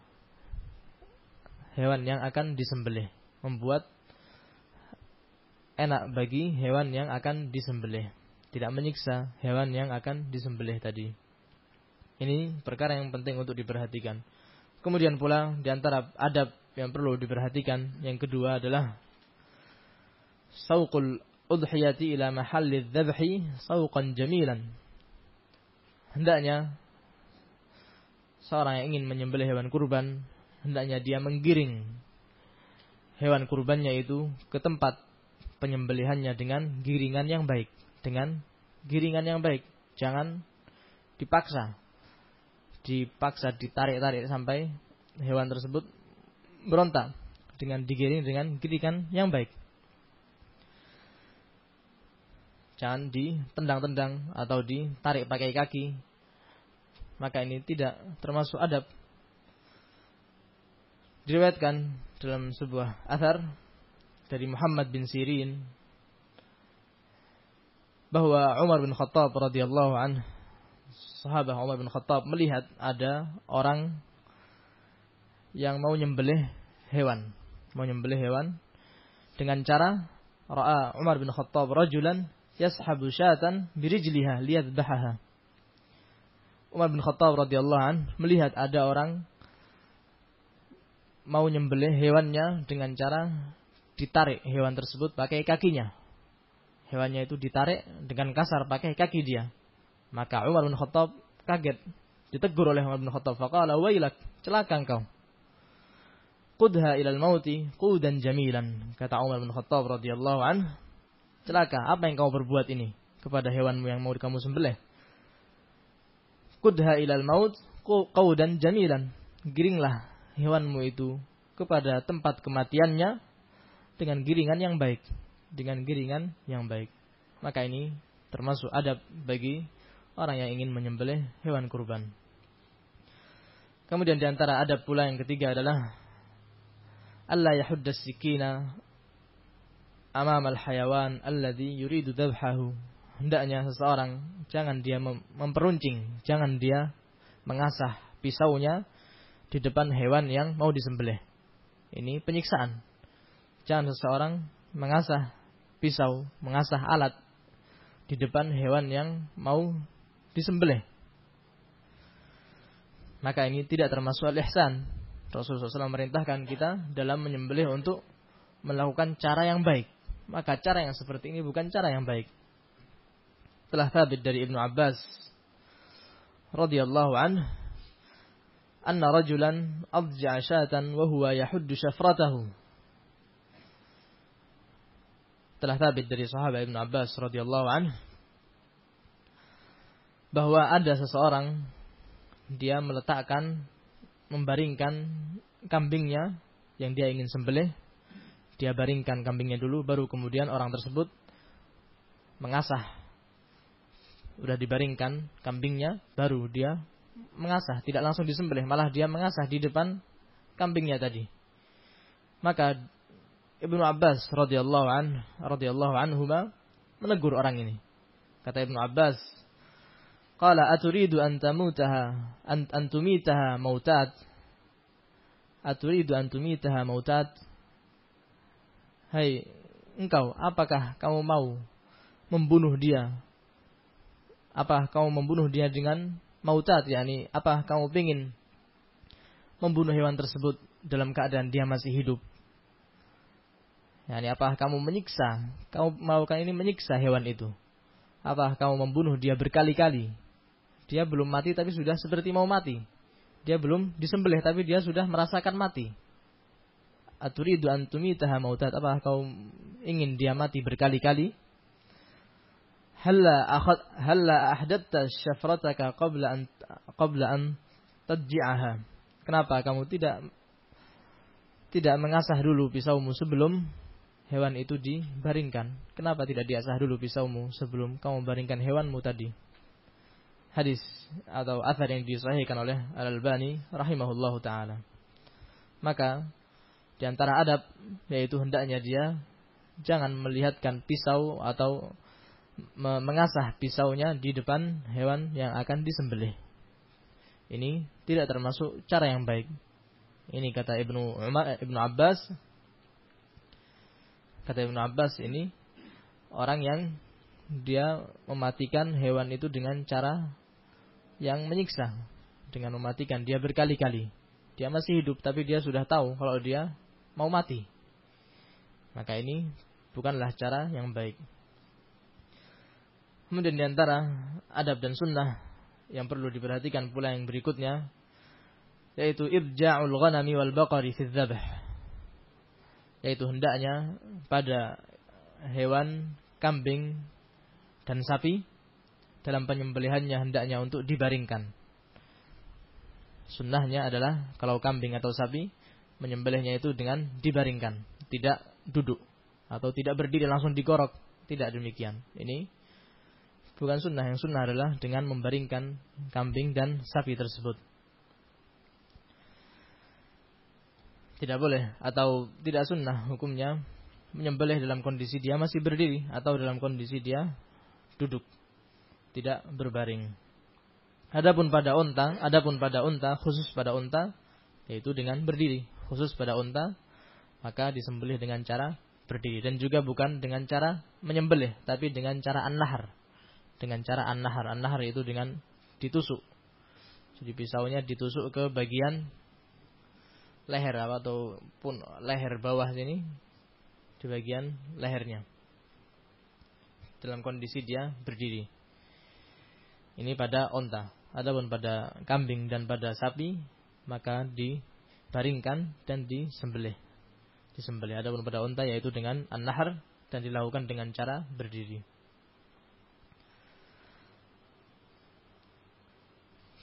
hewan yang akan disembelih, membuat enak bagi hewan yang akan disembelih. Tidak menyiksa hewan yang akan disembelih tadi. Ini perkara yang penting untuk diperhatikan. Kemudian pula di antara adab yang perlu diperhatikan yang kedua adalah sauqul udhiyati ila mahalli dzabhi sauqan jamilan. Hendaknya seorang yang ingin menyembelih hewan kurban hendaknya dia menggiring hewan kurbannya itu ke tempat penyembelihannya dengan giringan yang baik, dengan giringan yang baik. Jangan dipaksa. Dipaksa ditarik-tarik sampai hewan tersebut berontak dengan digiring dengan giringan yang baik. Jangan ditendang-tendang atau ditarik pakai kaki. Maka ini tidak termasuk adab. Diriwayatkan dalam sebuah athar dari Muhammad bin Sirin bahwa Umar bin Khattab radhiyallahu an sahabat Umar bin Khattab melihat ada orang yang mau nyembelih hewan, mau nyembelih hewan dengan cara ra'a Umar bin Khattab rajulan yashabu syatan birijliha liyadbahaha. Umar bin Khattab radhiyallahu an melihat ada orang mau nyembelih hewannya dengan cara ditarik hewan tersebut pakai kakinya. Hewannya itu ditarik dengan kasar pakai kaki dia. Maka Umar bin Khattab kaget. Ditegur oleh Umar bin Khattab. Faqala wailak. Celaka engkau. Qudha ilal mauti qudan jamilan. Kata Umar bin Khattab radhiyallahu an. Celaka. Apa yang kau berbuat ini? Kepada hewanmu yang mau kamu sembelih. Qudha ilal maut qaudan jamilan. Giringlah hewanmu itu kepada tempat kematiannya dengan giringan yang baik, dengan giringan yang baik. Maka ini termasuk adab bagi orang yang ingin menyembelih hewan kurban. Kemudian di antara adab pula yang ketiga adalah Allah yahudda sikina amam al-hayawan alladhi yuridu dhabhahu. Hendaknya seseorang jangan dia memperuncing, jangan dia mengasah pisaunya di depan hewan yang mau disembelih. Ini penyiksaan. Jangan seseorang mengasah pisau, mengasah alat di depan hewan yang mau disembelih. Maka ini tidak termasuk al-ihsan. Rasulullah SAW merintahkan kita dalam menyembelih untuk melakukan cara yang baik. Maka cara yang seperti ini bukan cara yang baik. Telah tabit dari Ibnu Abbas radhiyallahu anhu anna rajulan adja'a syatan wa huwa yahuddu syafratahu telah tabit dari sahabat Ibn Abbas radhiyallahu anhu bahwa ada seseorang dia meletakkan membaringkan kambingnya yang dia ingin sembelih dia baringkan kambingnya dulu, baru kemudian orang tersebut mengasah. Udah dibaringkan kambingnya, baru dia mengasah, tidak langsung disembelih, malah dia mengasah di depan kambingnya tadi. Maka Ibnu Abbas radhiyallahu an radhiyallahu anhu menegur orang ini. Kata Ibnu Abbas, "Qala aturidu an tamutaha an, an tumitaha mautat?" Aturidu an tumitaha mautat? Hai engkau, apakah kamu mau membunuh dia? Apa kamu membunuh dia dengan mautat yakni apa kamu ingin membunuh hewan tersebut dalam keadaan dia masih hidup? Yani apa kamu menyiksa? Kamu melakukan ini menyiksa hewan itu? Apa kamu membunuh dia berkali-kali? Dia belum mati tapi sudah seperti mau mati. Dia belum disembelih tapi dia sudah merasakan mati. Aturidu antumi taha mautat. Apa kau ingin dia mati berkali-kali? Halla akhad halla ahdatta syafrataka qabla an qabla an tadji'aha. Kenapa kamu tidak tidak mengasah dulu pisaumu sebelum hewan itu dibaringkan. Kenapa tidak diasah dulu pisaumu sebelum kamu baringkan hewanmu tadi? Hadis atau athar yang disahihkan oleh Al-Albani rahimahullahu taala. Maka di antara adab yaitu hendaknya dia jangan melihatkan pisau atau mengasah pisaunya di depan hewan yang akan disembelih. Ini tidak termasuk cara yang baik. Ini kata Ibnu Umar, Ibnu Abbas kata Ibnu Abbas ini orang yang dia mematikan hewan itu dengan cara yang menyiksa dengan mematikan. Dia berkali-kali. Dia masih hidup tapi dia sudah tahu kalau dia mau mati. Maka ini bukanlah cara yang baik. Kemudian di antara adab dan sunnah yang perlu diperhatikan pula yang berikutnya yaitu ibja'ul ghanami wal baqari fi dzabh yaitu hendaknya pada hewan kambing dan sapi dalam penyembelihannya hendaknya untuk dibaringkan. Sunnahnya adalah kalau kambing atau sapi menyembelihnya itu dengan dibaringkan, tidak duduk atau tidak berdiri langsung digorok, tidak demikian. Ini bukan sunnah, yang sunnah adalah dengan membaringkan kambing dan sapi tersebut. Tidak boleh atau tidak sunnah hukumnya menyembelih dalam kondisi dia masih berdiri atau dalam kondisi dia duduk tidak berbaring. Adapun pada unta, adapun pada unta khusus pada unta yaitu dengan berdiri, khusus pada unta maka disembelih dengan cara berdiri dan juga bukan dengan cara menyembelih tapi dengan cara an-nahar. Dengan cara an-nahar. An-nahar itu dengan ditusuk. Jadi pisaunya ditusuk ke bagian leher atau pun leher bawah sini di bagian lehernya dalam kondisi dia berdiri. Ini pada onta. Adapun pada kambing dan pada sapi maka dibaringkan dan disembelih. Disembelih. Adapun pada onta yaitu dengan an-nahar dan dilakukan dengan cara berdiri.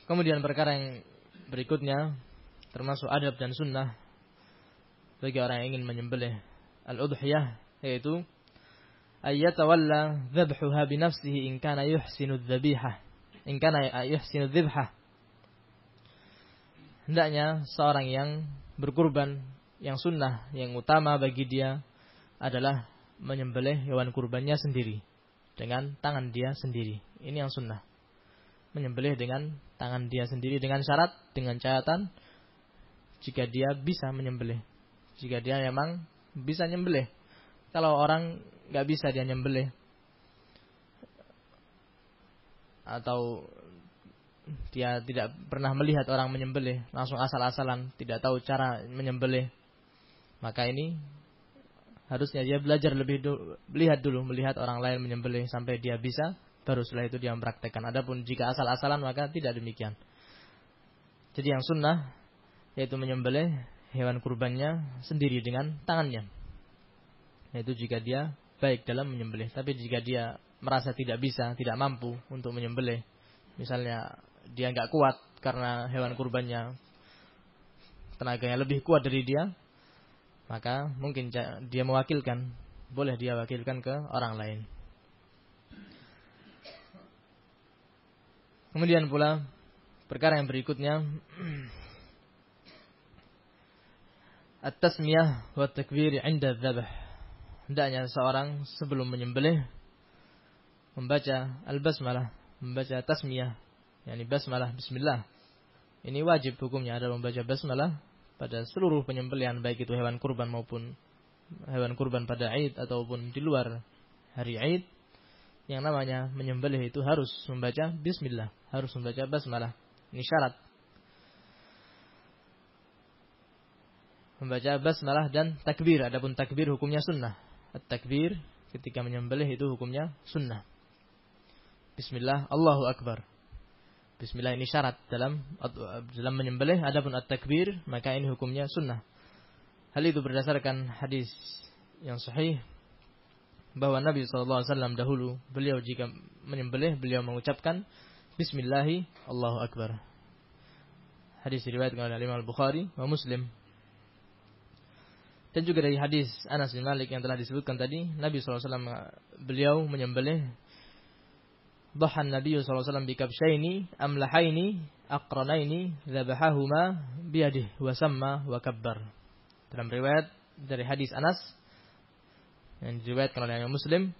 Kemudian perkara yang berikutnya termasuk adab dan sunnah bagi orang yang ingin menyembelih al-udhiyah yaitu ayyatawalla dhabhuha bi nafsihi in kana yuhsinu dhabihah. In kana yuhsinu dhibhah hendaknya seorang yang berkurban yang sunnah yang utama bagi dia adalah menyembelih hewan kurbannya sendiri dengan tangan dia sendiri. Ini yang sunnah. Menyembelih dengan tangan dia sendiri dengan syarat dengan catatan jika dia bisa menyembelih. Jika dia memang bisa nyembelih. Kalau orang nggak bisa dia nyembelih atau dia tidak pernah melihat orang menyembelih, langsung asal-asalan, tidak tahu cara menyembelih, maka ini harusnya dia belajar lebih dulu, lihat dulu, melihat orang lain menyembelih sampai dia bisa, baru setelah itu dia mempraktekkan. Adapun jika asal-asalan maka tidak demikian. Jadi yang sunnah yaitu menyembelih hewan kurbannya sendiri dengan tangannya. Yaitu jika dia baik dalam menyembelih, tapi jika dia merasa tidak bisa, tidak mampu untuk menyembelih, misalnya dia nggak kuat karena hewan kurbannya tenaganya lebih kuat dari dia, maka mungkin dia mewakilkan, boleh dia wakilkan ke orang lain. Kemudian pula perkara yang berikutnya [clears throat] At-tasmiyah wa takbir 'inda dzabh. Hendaknya seorang sebelum menyembelih membaca al-basmalah, membaca tasmiyah, yakni basmalah bismillah. Ini wajib hukumnya adalah membaca basmalah pada seluruh penyembelihan baik itu hewan kurban maupun hewan kurban pada Aid ataupun di luar hari Aid yang namanya menyembelih itu harus membaca bismillah, harus membaca basmalah. Ini syarat membaca basmalah dan takbir. Adapun takbir hukumnya sunnah. At-takbir ketika menyembelih itu hukumnya sunnah. Bismillah, Allahu Akbar. Bismillah ini syarat dalam dalam menyembelih. Adapun at-takbir maka ini hukumnya sunnah. Hal itu berdasarkan hadis yang sahih bahwa Nabi SAW dahulu beliau jika menyembelih beliau mengucapkan Bismillahi Allahu Akbar. Hadis diriwayatkan oleh Imam Al-Bukhari wa Muslim dan juga dari hadis Anas bin Malik yang telah disebutkan tadi, Nabi SAW beliau menyembelih Dhahan Nabi SAW bikabsyaini amlahaini aqranaini zabahahuma biyadih wasamma wa kabbar. Dalam riwayat dari hadis Anas yang diriwayatkan oleh yang Muslim,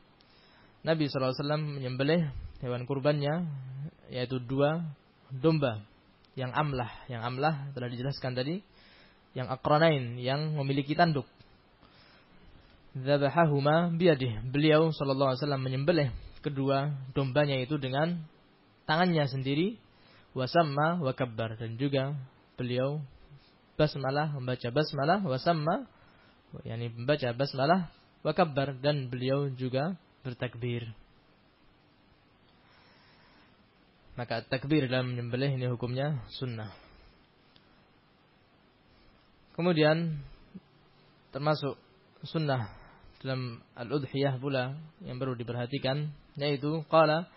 Nabi SAW menyembelih hewan kurbannya yaitu dua domba yang amlah, yang amlah telah dijelaskan tadi yang akranain yang memiliki tanduk. Zabahahuma biadih. Beliau sallallahu alaihi wasallam menyembelih kedua dombanya itu dengan tangannya sendiri wasamma wa kabbar dan juga beliau basmalah membaca basmalah wasamma yakni membaca basmalah wa kabbar dan beliau juga bertakbir. Maka takbir dalam menyembelih ini hukumnya sunnah. Kemudian termasuk sunnah dalam al-udhiyah pula yang perlu diperhatikan yaitu qala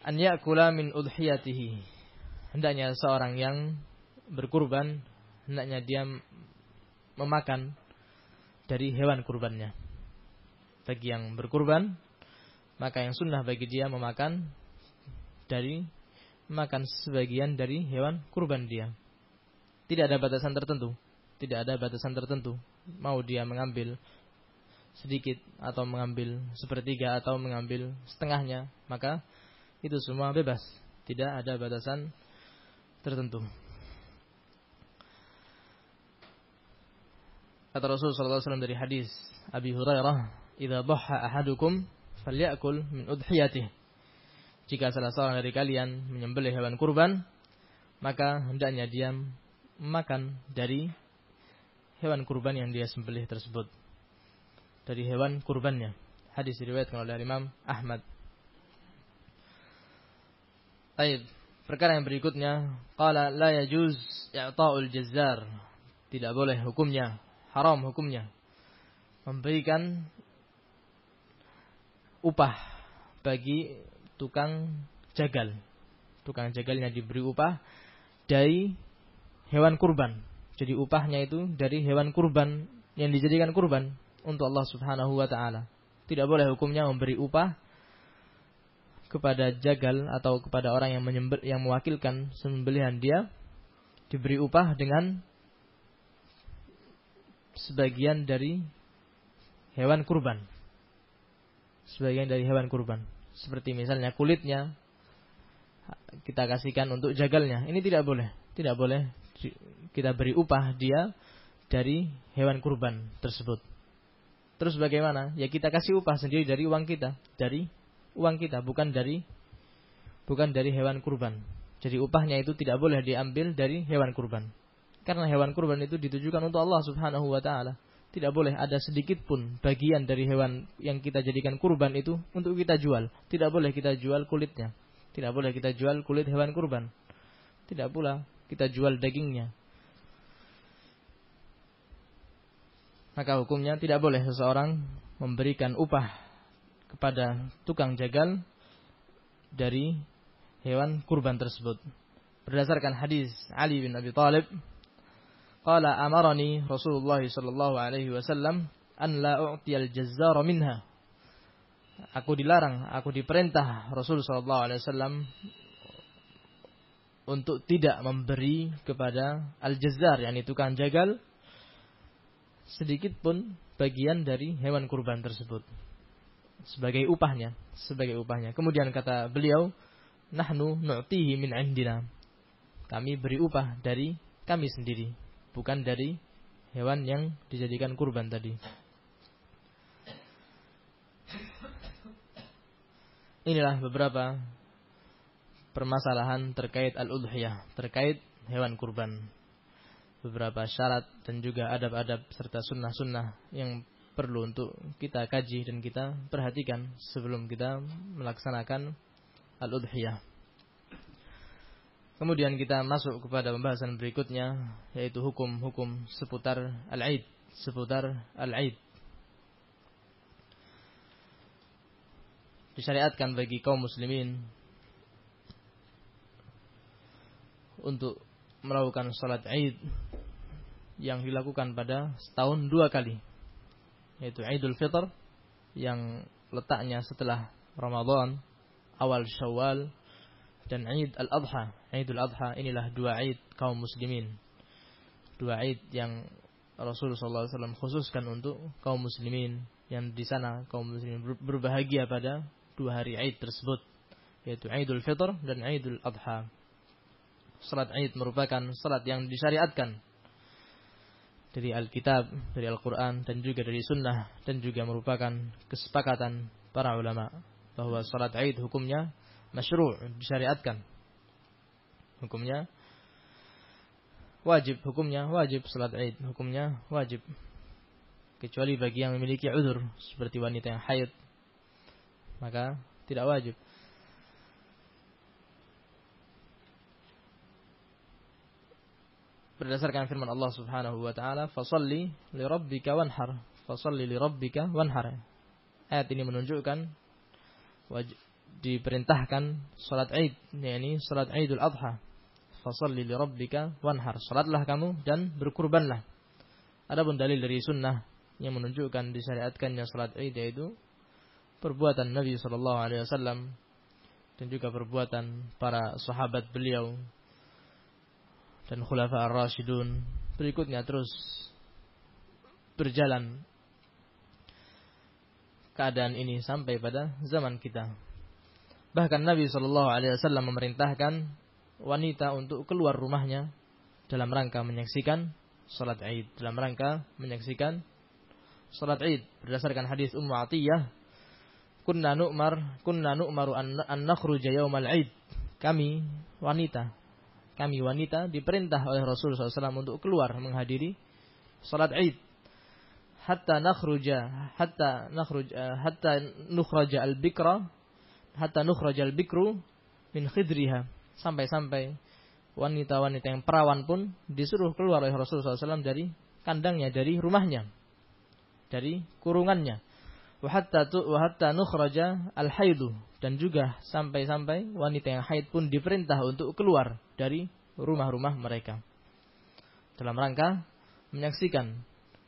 an ya'kula min udhiyatihi. Hendaknya seorang yang berkurban hendaknya dia memakan dari hewan kurbannya. Bagi yang berkurban maka yang sunnah bagi dia memakan dari makan sebagian dari hewan kurban dia. Tidak ada batasan tertentu tidak ada batasan tertentu. Mau dia mengambil sedikit atau mengambil sepertiga atau mengambil setengahnya, maka itu semua bebas. Tidak ada batasan tertentu. Kata Rasulullah SAW dari hadis Abi Hurairah, "Idza dhahha ahadukum falyakul min udhiyatih." Jika salah seorang dari kalian menyembelih hewan kurban, maka hendaknya dia makan dari hewan kurban yang dia sembelih tersebut. Dari hewan kurbannya. Hadis diriwayatkan oleh Imam Ahmad. Baik, perkara yang berikutnya, qala la yajuz i'ta'ul jazzar. Tidak boleh hukumnya, haram hukumnya. Memberikan upah bagi tukang jagal. Tukang jagalnya diberi upah dari hewan kurban jadi upahnya itu dari hewan kurban yang dijadikan kurban untuk Allah Subhanahu wa taala. Tidak boleh hukumnya memberi upah kepada jagal atau kepada orang yang menyembel, yang mewakilkan sembelihan dia diberi upah dengan sebagian dari hewan kurban. Sebagian dari hewan kurban. Seperti misalnya kulitnya kita kasihkan untuk jagalnya. Ini tidak boleh. Tidak boleh kita beri upah dia dari hewan kurban tersebut. Terus bagaimana? Ya kita kasih upah sendiri dari uang kita, dari uang kita, bukan dari bukan dari hewan kurban. Jadi upahnya itu tidak boleh diambil dari hewan kurban. Karena hewan kurban itu ditujukan untuk Allah Subhanahu wa taala. Tidak boleh ada sedikit pun bagian dari hewan yang kita jadikan kurban itu untuk kita jual. Tidak boleh kita jual kulitnya. Tidak boleh kita jual kulit hewan kurban. Tidak pula kita jual dagingnya. Maka hukumnya tidak boleh seseorang memberikan upah kepada tukang jagal dari hewan kurban tersebut. Berdasarkan hadis Ali bin Abi Thalib, qala amarani Rasulullah sallallahu alaihi wasallam an la u'tiyal jazzara minha. Aku dilarang, aku diperintah Rasul sallallahu alaihi wasallam untuk tidak memberi kepada al-jazzar yakni tukang jagal sedikit pun bagian dari hewan kurban tersebut sebagai upahnya, sebagai upahnya. Kemudian kata beliau, nahnu nu'tihi min indina. Kami beri upah dari kami sendiri, bukan dari hewan yang dijadikan kurban tadi. Inilah beberapa permasalahan terkait al-udhiyah, terkait hewan kurban. Beberapa syarat dan juga adab-adab serta sunnah-sunnah yang perlu untuk kita kaji dan kita perhatikan sebelum kita melaksanakan al-udhiyah. Kemudian kita masuk kepada pembahasan berikutnya yaitu hukum-hukum seputar al-Aid, seputar al-Aid. disyariatkan bagi kaum muslimin untuk melakukan salat Id yang dilakukan pada setahun dua kali yaitu Idul Fitr yang letaknya setelah Ramadan awal Syawal dan Id Al-Adha Idul Adha inilah dua Id kaum muslimin dua Id yang Rasulullah SAW khususkan untuk kaum muslimin yang di sana kaum muslimin berbahagia pada dua hari Aid tersebut yaitu Aidul Fitr dan Aidul Adha. Salat Aid merupakan salat yang disyariatkan dari Alkitab, dari Al-Quran dan juga dari Sunnah dan juga merupakan kesepakatan para ulama bahwa salat Aid hukumnya masyru' disyariatkan. Hukumnya wajib, hukumnya wajib salat Aid, hukumnya wajib. Kecuali bagi yang memiliki udur seperti wanita yang haid maka tidak wajib. Berdasarkan firman Allah Subhanahu wa taala, "Fashalli li rabbika wanhar." Fashalli li rabbika wanhar. Ayat ini menunjukkan diperintahkan salat Id, yakni salat Idul Adha. Fashalli li rabbika wanhar. Salatlah kamu dan berkurbanlah. Adapun dalil dari sunnah yang menunjukkan disyariatkannya salat Id yaitu perbuatan Nabi Shallallahu Alaihi Wasallam dan juga perbuatan para sahabat beliau dan khulafa ar-rasyidun berikutnya terus berjalan keadaan ini sampai pada zaman kita. Bahkan Nabi Shallallahu Alaihi Wasallam memerintahkan wanita untuk keluar rumahnya dalam rangka menyaksikan salat Id, dalam rangka menyaksikan salat Id berdasarkan hadis Ummu Atiyah kunna nu'mar kunna nu'maru an, an nakhruja yaumal id. Kami wanita, kami wanita diperintah oleh Rasul SAW untuk keluar menghadiri salat Id. Hatta nakhruja hatta nakhruj uh, hatta nukhraja al-bikra hatta nukhraja al-bikru min khidriha. Sampai-sampai wanita-wanita yang perawan pun disuruh keluar oleh Rasul SAW dari kandangnya, dari rumahnya, dari kurungannya. Wahatta nukhraja al haidu dan juga sampai-sampai wanita yang haid pun diperintah untuk keluar dari rumah-rumah mereka dalam rangka menyaksikan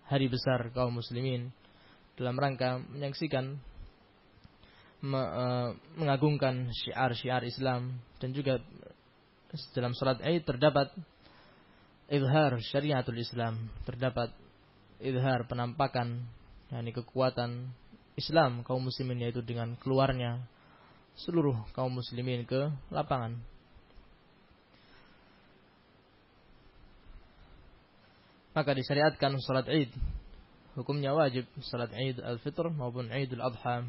hari besar kaum muslimin dalam rangka menyaksikan me, e, mengagungkan syiar-syiar Islam dan juga dalam salat Id terdapat izhar syariatul Islam terdapat izhar penampakan yakni kekuatan Islam kaum muslimin yaitu dengan keluarnya seluruh kaum muslimin ke lapangan. Maka disyariatkan salat Id. Hukumnya wajib salat Id al-Fitr maupun Id al-Adha.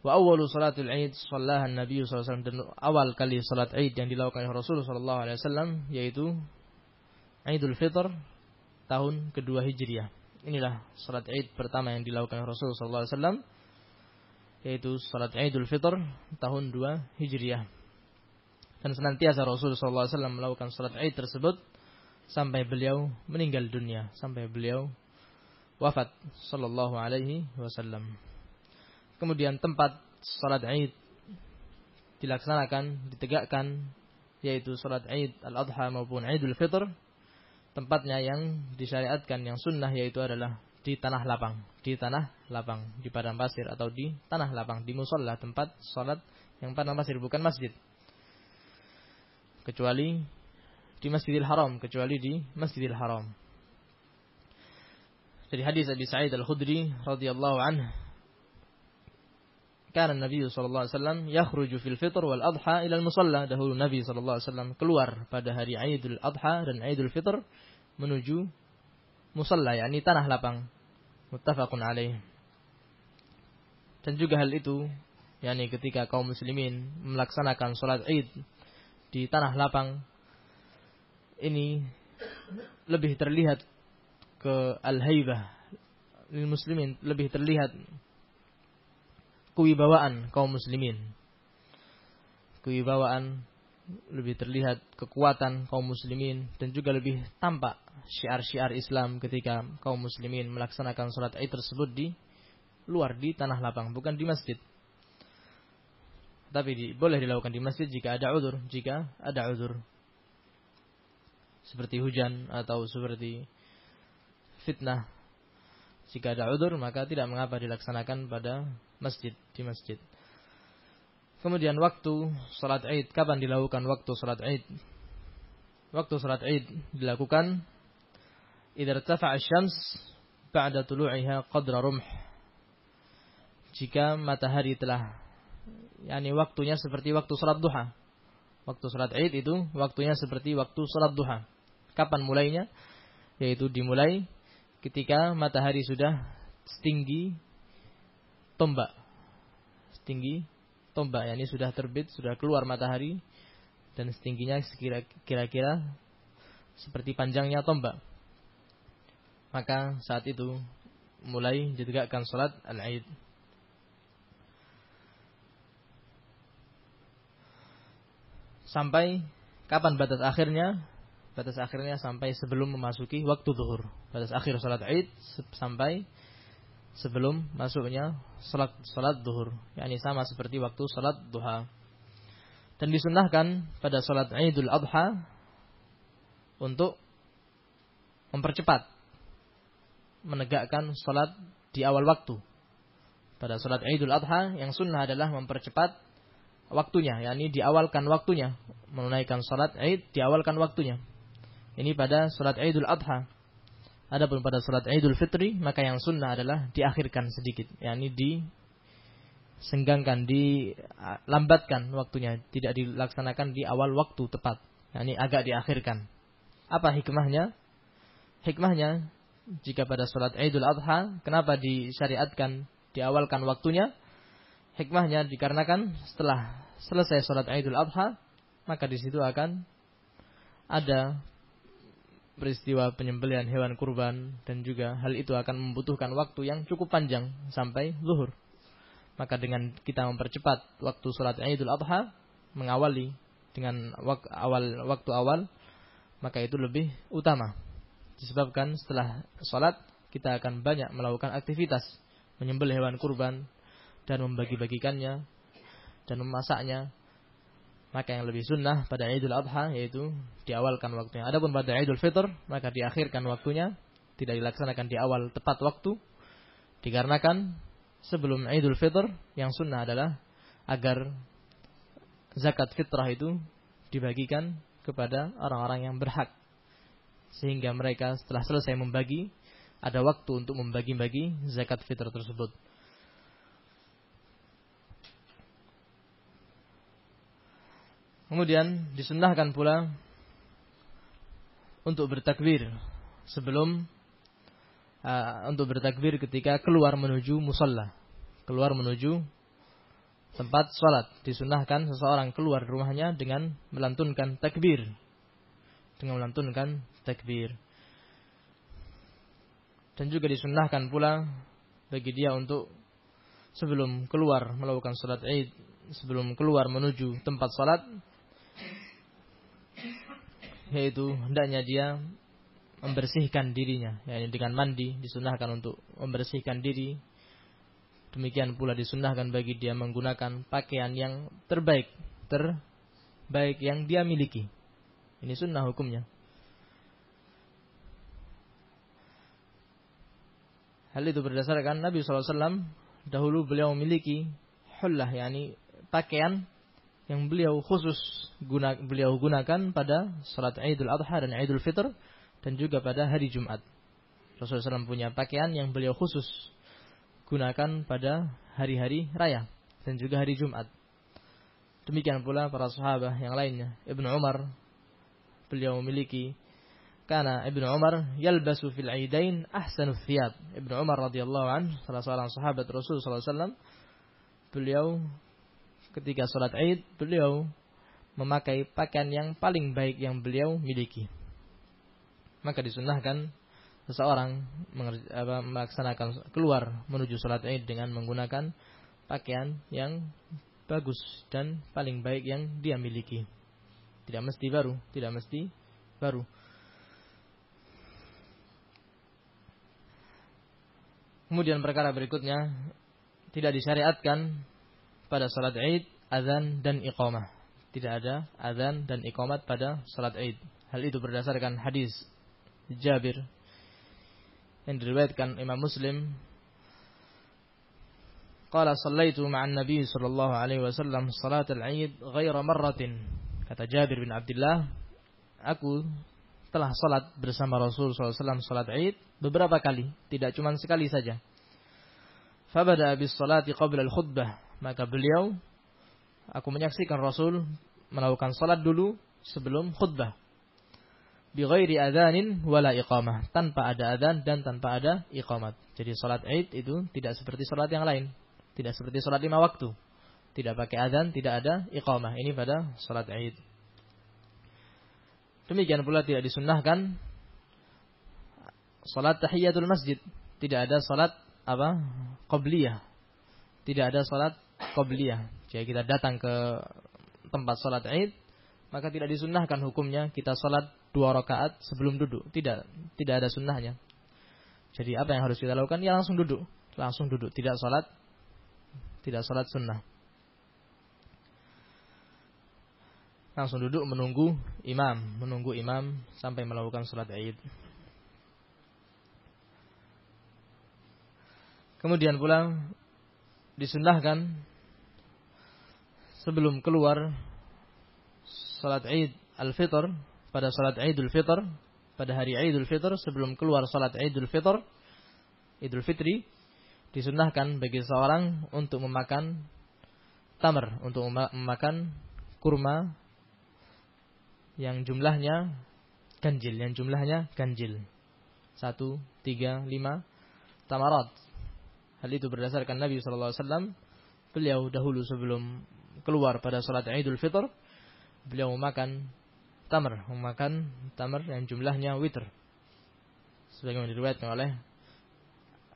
Wa awwalu salatul Id sallaha Nabi SAW dan awal kali salat Id yang dilakukan oleh Rasul sallallahu alaihi wasallam yaitu Idul Fitr tahun kedua Hijriah. Inilah salat Id pertama yang dilakukan Rasulullah sallallahu alaihi wasallam yaitu salat Idul Fitr tahun 2 Hijriah. Dan senantiasa Rasulullah sallallahu alaihi wasallam melakukan salat Id tersebut sampai beliau meninggal dunia, sampai beliau wafat sallallahu alaihi wasallam. Kemudian tempat salat Id dilaksanakan, ditegakkan yaitu salat Id Al-Adha maupun Idul Fitr tempatnya yang disyariatkan yang sunnah yaitu adalah di tanah lapang, di tanah lapang, di padang pasir atau di tanah lapang, di musola tempat sholat yang padang pasir bukan masjid. Kecuali di Masjidil Haram, kecuali di Masjidil Haram. Jadi hadis Abi Sa'id Al-Khudri radhiyallahu anhu karena Nabi sallallahu alaihi wasallam yakhruju fil fitr wal adha ila al musalla. Dahulu Nabi sallallahu alaihi wasallam keluar pada hari Idul Adha dan Idul Fitr menuju musalla yakni tanah lapang. Muttafaqun alaih. Dan juga hal itu yakni ketika kaum muslimin melaksanakan salat Id di tanah lapang ini lebih terlihat ke al-haibah lil muslimin lebih terlihat kewibawaan kaum muslimin. Kewibawaan lebih terlihat kekuatan kaum muslimin dan juga lebih tampak syiar-syiar Islam ketika kaum muslimin melaksanakan sholat Id tersebut di luar di tanah lapang, bukan di masjid. Tapi di, boleh dilakukan di masjid jika ada udur, jika ada udur. Seperti hujan atau seperti fitnah. Jika ada udur maka tidak mengapa dilaksanakan pada masjid di masjid. Kemudian waktu salat Id, kapan dilakukan waktu salat Id? Waktu salat Id dilakukan idza irtafa'a asy-syams ba'da tulu'iha qadra rumh. Jika matahari telah yakni waktunya seperti waktu salat duha. Waktu salat Id itu waktunya seperti waktu salat duha. Kapan mulainya? Yaitu dimulai ketika matahari sudah setinggi tombak. Setinggi tombak, ya ini sudah terbit, sudah keluar matahari dan setingginya kira-kira seperti panjangnya tombak. Maka saat itu mulai ditegakkan salat al-Aid. Sampai kapan batas akhirnya? Batas akhirnya sampai sebelum memasuki waktu zuhur. Batas akhir salat Aid sampai sebelum masuknya salat salat duhur, yakni sama seperti waktu salat duha. Dan disunahkan pada salat Idul Adha untuk mempercepat menegakkan salat di awal waktu. Pada salat Idul Adha yang sunnah adalah mempercepat waktunya, yakni diawalkan waktunya, menunaikan salat Id diawalkan waktunya. Ini pada salat Idul Adha Adapun pada salat Idul Fitri maka yang sunnah adalah diakhirkan sedikit, yakni di senggangkan, dilambatkan waktunya, tidak dilaksanakan di awal waktu tepat, yakni agak diakhirkan. Apa hikmahnya? Hikmahnya jika pada salat Idul Adha kenapa disyariatkan diawalkan waktunya? Hikmahnya dikarenakan setelah selesai salat Idul Adha maka di situ akan ada peristiwa penyembelihan hewan kurban dan juga hal itu akan membutuhkan waktu yang cukup panjang sampai zuhur. Maka dengan kita mempercepat waktu sholat Idul Adha mengawali dengan wak awal waktu awal maka itu lebih utama. Disebabkan setelah sholat kita akan banyak melakukan aktivitas menyembelih hewan kurban dan membagi-bagikannya dan memasaknya maka yang lebih sunnah pada Idul Adha yaitu diawalkan waktunya. Adapun pada Idul Fitr maka diakhirkan waktunya, tidak dilaksanakan di awal tepat waktu. Dikarenakan sebelum Idul Fitr yang sunnah adalah agar zakat fitrah itu dibagikan kepada orang-orang yang berhak. Sehingga mereka setelah selesai membagi ada waktu untuk membagi-bagi zakat fitrah tersebut. Kemudian disunahkan pula untuk bertakbir sebelum uh, untuk bertakbir ketika keluar menuju musalla, keluar menuju tempat sholat. Disunahkan seseorang keluar rumahnya dengan melantunkan takbir, dengan melantunkan takbir. Dan juga disunahkan pula bagi dia untuk sebelum keluar melakukan sholat id, sebelum keluar menuju tempat sholat, yaitu hendaknya dia membersihkan dirinya. Yaitu dengan mandi disunahkan untuk membersihkan diri. Demikian pula disunahkan bagi dia menggunakan pakaian yang terbaik terbaik yang dia miliki. Ini sunnah hukumnya. Hal itu berdasarkan Nabi SAW dahulu beliau memiliki hullah yakni pakaian yang beliau khusus guna, beliau gunakan pada salat Idul Adha dan Idul Fitr dan juga pada hari Jumat. Rasulullah SAW punya pakaian yang beliau khusus gunakan pada hari-hari raya dan juga hari Jumat. Demikian pula para sahabat yang lainnya. Ibnu Umar beliau memiliki karena Ibnu Umar yalbasu fil aidain ahsanu thiyab. Ibnu Umar radhiyallahu an salah seorang sahabat Rasul sallallahu alaihi wasallam beliau ketika sholat Id beliau memakai pakaian yang paling baik yang beliau miliki. Maka disunahkan seseorang melaksanakan keluar menuju sholat Id dengan menggunakan pakaian yang bagus dan paling baik yang dia miliki. Tidak mesti baru, tidak mesti baru. Kemudian perkara berikutnya tidak disyariatkan pada salat Id azan dan iqamah. Tidak ada azan dan iqamat pada salat Id. Hal itu berdasarkan hadis Jabir yang diriwayatkan Imam Muslim Qala sallaitu ma'an Nabi sallallahu alaihi wasallam salat al-Eid ghaira marratin. Kata Jabir bin Abdullah, aku telah salat bersama Rasul wasallam salat Eid beberapa kali, tidak cuma sekali saja. Fabada bis salati qabla al-khutbah maka beliau aku menyaksikan Rasul melakukan salat dulu sebelum khutbah. Bi ghairi adzanin wala iqamah, tanpa ada adzan dan tanpa ada iqamat. Jadi salat Id itu tidak seperti salat yang lain, tidak seperti salat lima waktu. Tidak pakai adzan, tidak ada iqamah. Ini pada salat Id. Demikian pula tidak disunnahkan salat tahiyatul masjid. Tidak ada salat apa? qabliyah. Tidak ada salat qobliyah. Jika kita datang ke tempat sholat id, maka tidak disunnahkan hukumnya kita sholat dua rakaat sebelum duduk. Tidak, tidak ada sunnahnya. Jadi apa yang harus kita lakukan? Ya langsung duduk, langsung duduk, tidak sholat, tidak sholat sunnah. Langsung duduk menunggu imam, menunggu imam sampai melakukan sholat id. Kemudian pula disunnahkan sebelum keluar salat Id al-Fitr pada salat Idul Fitr pada hari Idul Fitr sebelum keluar salat Idul Fitr Idul Fitri disunahkan bagi seorang untuk memakan tamar untuk memakan kurma yang jumlahnya ganjil yang jumlahnya ganjil. Satu tiga lima tamarat. Hal itu berdasarkan Nabi saw beliau dahulu sebelum keluar pada sholat Idul Fitr, beliau memakan tamar, memakan tamar yang jumlahnya witr. Sebagaimana diriwayatkan oleh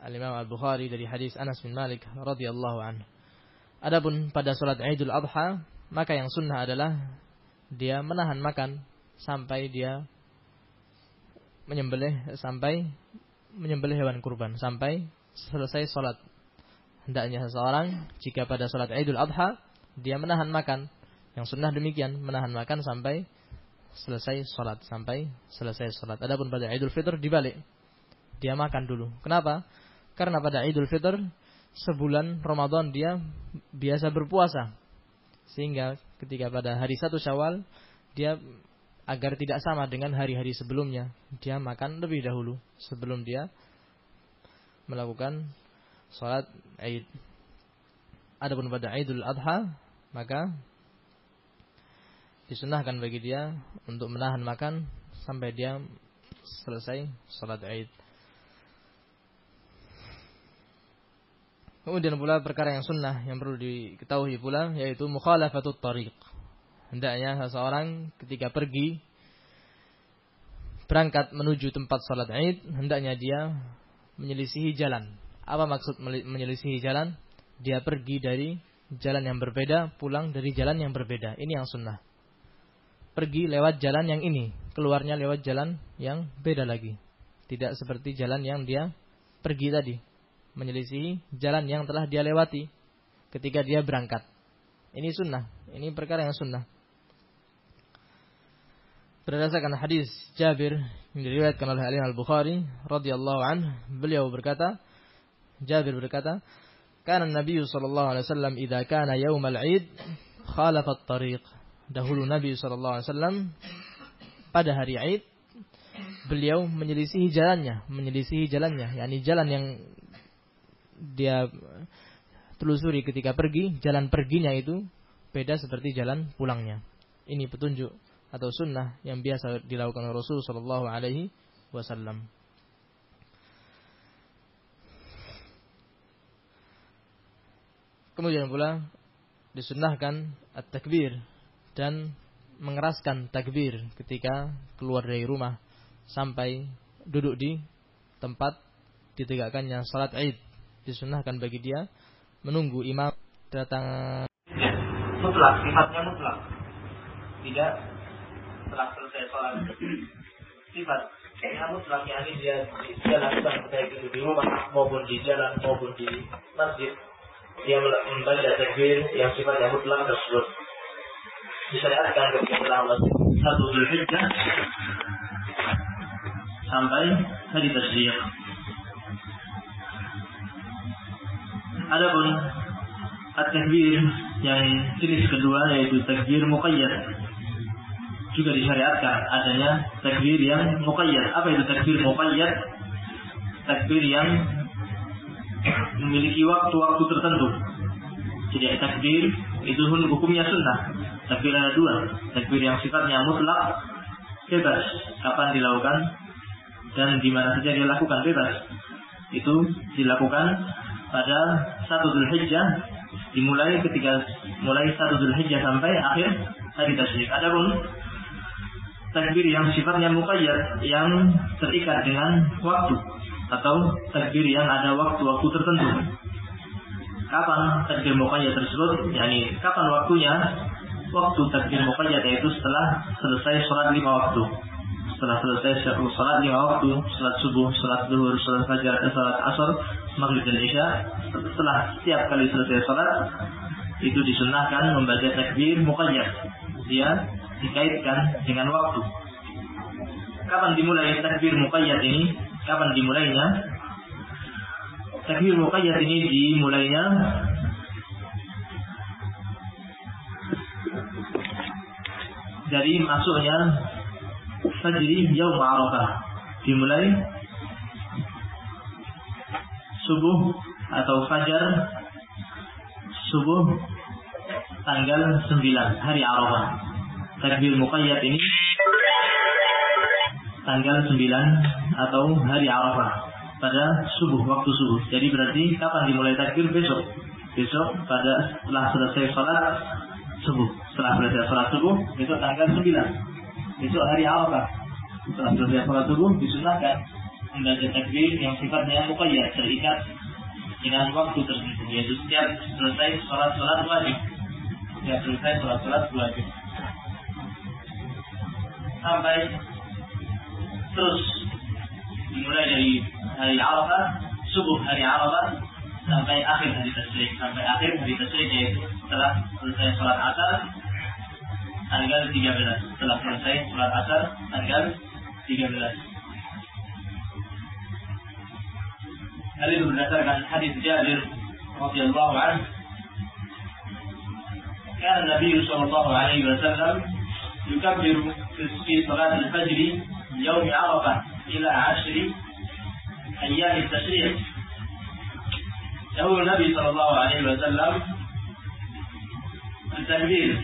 Al-Imam Al-Bukhari dari hadis Anas bin Malik radhiyallahu anhu. Adapun pada sholat Idul Adha, maka yang sunnah adalah dia menahan makan sampai dia menyembelih sampai menyembelih hewan kurban sampai selesai sholat. Hendaknya seseorang jika pada sholat Idul Adha dia menahan makan. Yang sunnah demikian, menahan makan sampai selesai sholat. Sampai selesai sholat. Adapun pada Idul Fitr dibalik. Dia makan dulu. Kenapa? Karena pada Idul Fitr sebulan Ramadan dia biasa berpuasa. Sehingga ketika pada hari satu Syawal dia agar tidak sama dengan hari-hari sebelumnya, dia makan lebih dahulu sebelum dia melakukan sholat Id. Adapun pada Idul Adha maka disunahkan bagi dia untuk menahan makan sampai dia selesai salat Id. Kemudian pula perkara yang sunnah yang perlu diketahui pula yaitu mukhalafatut tariq. Hendaknya seseorang ketika pergi berangkat menuju tempat salat Id, hendaknya dia menyelisihi jalan. Apa maksud menyelisihi jalan? Dia pergi dari jalan yang berbeda, pulang dari jalan yang berbeda. Ini yang sunnah. Pergi lewat jalan yang ini, keluarnya lewat jalan yang beda lagi. Tidak seperti jalan yang dia pergi tadi. Menyelisihi jalan yang telah dia lewati ketika dia berangkat. Ini sunnah. Ini perkara yang sunnah. Berdasarkan hadis Jabir yang diriwayatkan oleh Ali Al-Bukhari radhiyallahu anhu, beliau berkata, Jabir berkata, "Kana Nabi sallallahu alaihi wasallam idza kana yaumal 'id khalafa at-tariq." Dahulu Nabi sallallahu alaihi wasallam pada hari Id beliau menyelisihi jalannya, menyelisihi jalannya, yakni jalan yang dia telusuri ketika pergi, jalan perginya itu beda seperti jalan pulangnya. Ini petunjuk atau sunnah yang biasa dilakukan Rasul Shallallahu Alaihi Wasallam. Kemudian pula disunnahkan at-takbir dan mengeraskan takbir ketika keluar dari rumah sampai duduk di tempat ditegakkannya salat Id. Disunnahkan bagi dia menunggu imam datang. Mutlak, sifatnya mutlak. Tidak setelah selesai sholat. Sifat yang mutlak yakni dia dia lakukan baik itu di rumah maupun di jalan maupun di masjid. Dia membaca takbir yang sifatnya mutlak tersebut disyariatkan ketika satu Zulhijjah sampai hari tasyiq. Adapun at-takbir yang jenis kedua yaitu takbir muqayyad juga disyariatkan adanya takbir yang muqayyad. Apa itu takbir muqayyad? Takbir yang memiliki waktu-waktu tertentu. Jadi takbir itu hukumnya sunnah. Takbir ada dua. Takbir yang sifatnya mutlak bebas kapan dilakukan dan di mana saja dilakukan bebas. Itu dilakukan pada satu Zulhijjah dimulai ketika mulai satu Zulhijjah sampai akhir hari tasyrik. Adapun takbir yang sifatnya muqayyad yang terikat dengan waktu atau takbir yang ada waktu-waktu tertentu. Kapan takbir muqayyad tersebut? Yakni kapan waktunya? Waktu takbir muqayyad yaitu setelah selesai sholat lima waktu. Setelah selesai sholat lima waktu sholat subuh sholat zuhur sholat fajar sholat asar maghrib dan isya setelah setiap kali selesai sholat itu disunahkan membaca takbir muqayyad. Dia dikaitkan dengan waktu. Kapan dimulai takbir muqayyad ini kapan dimulainya? Takbir muqayyad ini dimulainya? Dari masuknya fajri yaum Arafah. Dimulai subuh atau fajar subuh tanggal 9 hari Arafah. Takbir muqayyad ini tanggal 9 atau hari Arafah pada subuh waktu subuh. Jadi berarti kapan dimulai takbir besok? Besok pada setelah selesai sholat subuh. Setelah selesai sholat subuh besok tanggal 9. Besok hari Arafah. Setelah selesai sholat subuh disunahkan membaca takbir yang sifatnya muqayyad terikat dengan waktu tertentu yaitu setiap selesai sholat sholat wajib. Setiap selesai sholat sholat wajib. Sampai terus dimulai dari hari Arafah, subuh hari Arafah sampai akhir hari tasrik, sampai akhir hari tasrik yaitu setelah selesai sholat asar tanggal 13, setelah selesai sholat asar tanggal 13. Hal itu berdasarkan hadis Jabir radhiyallahu anhu. Kan Nabi shallallahu alaihi wasallam yukabbiru fi sholat al-fajr من يوم عرفة إلى عشر أيام التشريق يقول النبي صلى الله عليه وسلم التكبير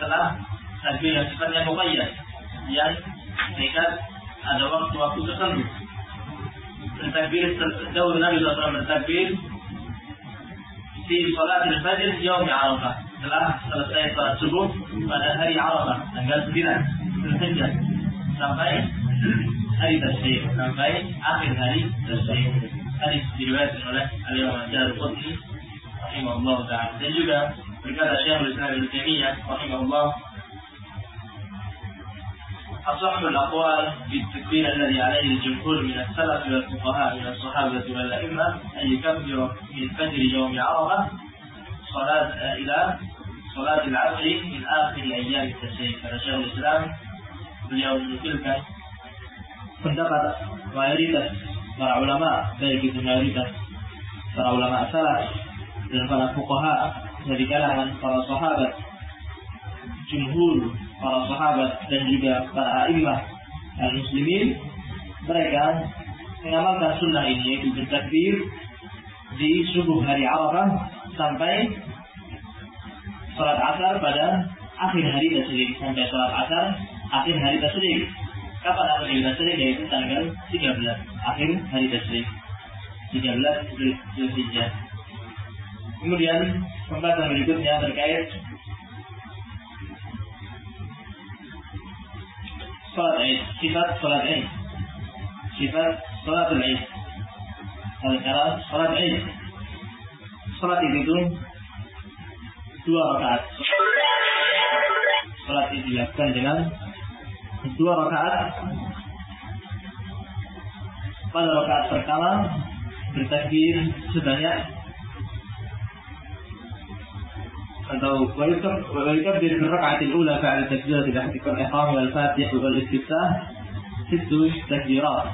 صلاة تكبير سفر مقيد يد نكاد هذا وقت وقت تخلص التكبير يقول النبي صلى الله عليه وسلم التكبير في صلاة الفجر يوم عرفة صلاة صلاة الصبح بعد هذه عرفة نكت بنا في الحجة ساقين أي تشريع ساقين آخر هذه تشريع هذه في رواية الملك اليوم الجاد القدسي رحمه الله تعالى. dan juga berkata Syekhul Islam Ibn Taimiyah rahimahullah أصح الأقوال بالتكبير الذي عليه الجمهور من السلف والفقهاء من الصحابة والأئمة أن يكبر من فجر يوم عرفة صلاة إلى صلاة العصر من آخر أيام التشريق. هذا شيخ الإسلام beliau menukilkan pendapat mayoritas para ulama baik itu mayoritas para ulama salaf dan para fuqaha dari kalangan para sahabat, jumhur para sahabat dan juga para a'immah dan muslimin mereka mengamalkan sunnah ini yaitu bertakbir di subuh hari Arafah sampai sholat asar pada akhir hari tersebut sampai sholat asar akhir hari tersebut kapan akhir hari tersebut yaitu tanggal 13 akhir hari tersebut 13 Zulhijjah. Kemudian pembahasan berikutnya terkait sholat Id sifat sholat Id sifat sholat Id cara sholat Id sholat itu dua rakaat. Sholat itu dilakukan dengan dua rakaat. Pada rakaat pertama bertakbir sebanyak atau ويكبر في الركعة الأولى فعل تكبيرة الاحتفال الإحرام والفاتح والاستفتاح ست تكبيرات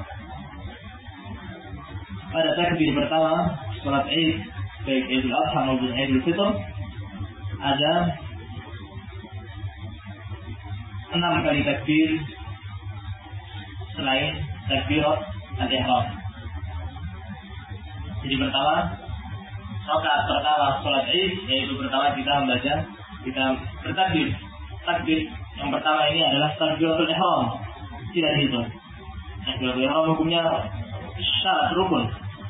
pada takbir pertama sholat Id baik Idul Adha maupun Idul Fitr ada enam kali takbir selain takbirat al-ihram. Jadi pertama, rakaat pertama sholat Id yaitu pertama kita membaca kita bertakbir. Takbir yang pertama ini adalah takbiratul ihram. Tidak dihitung. Takbiratul ihram hukumnya syarat rukun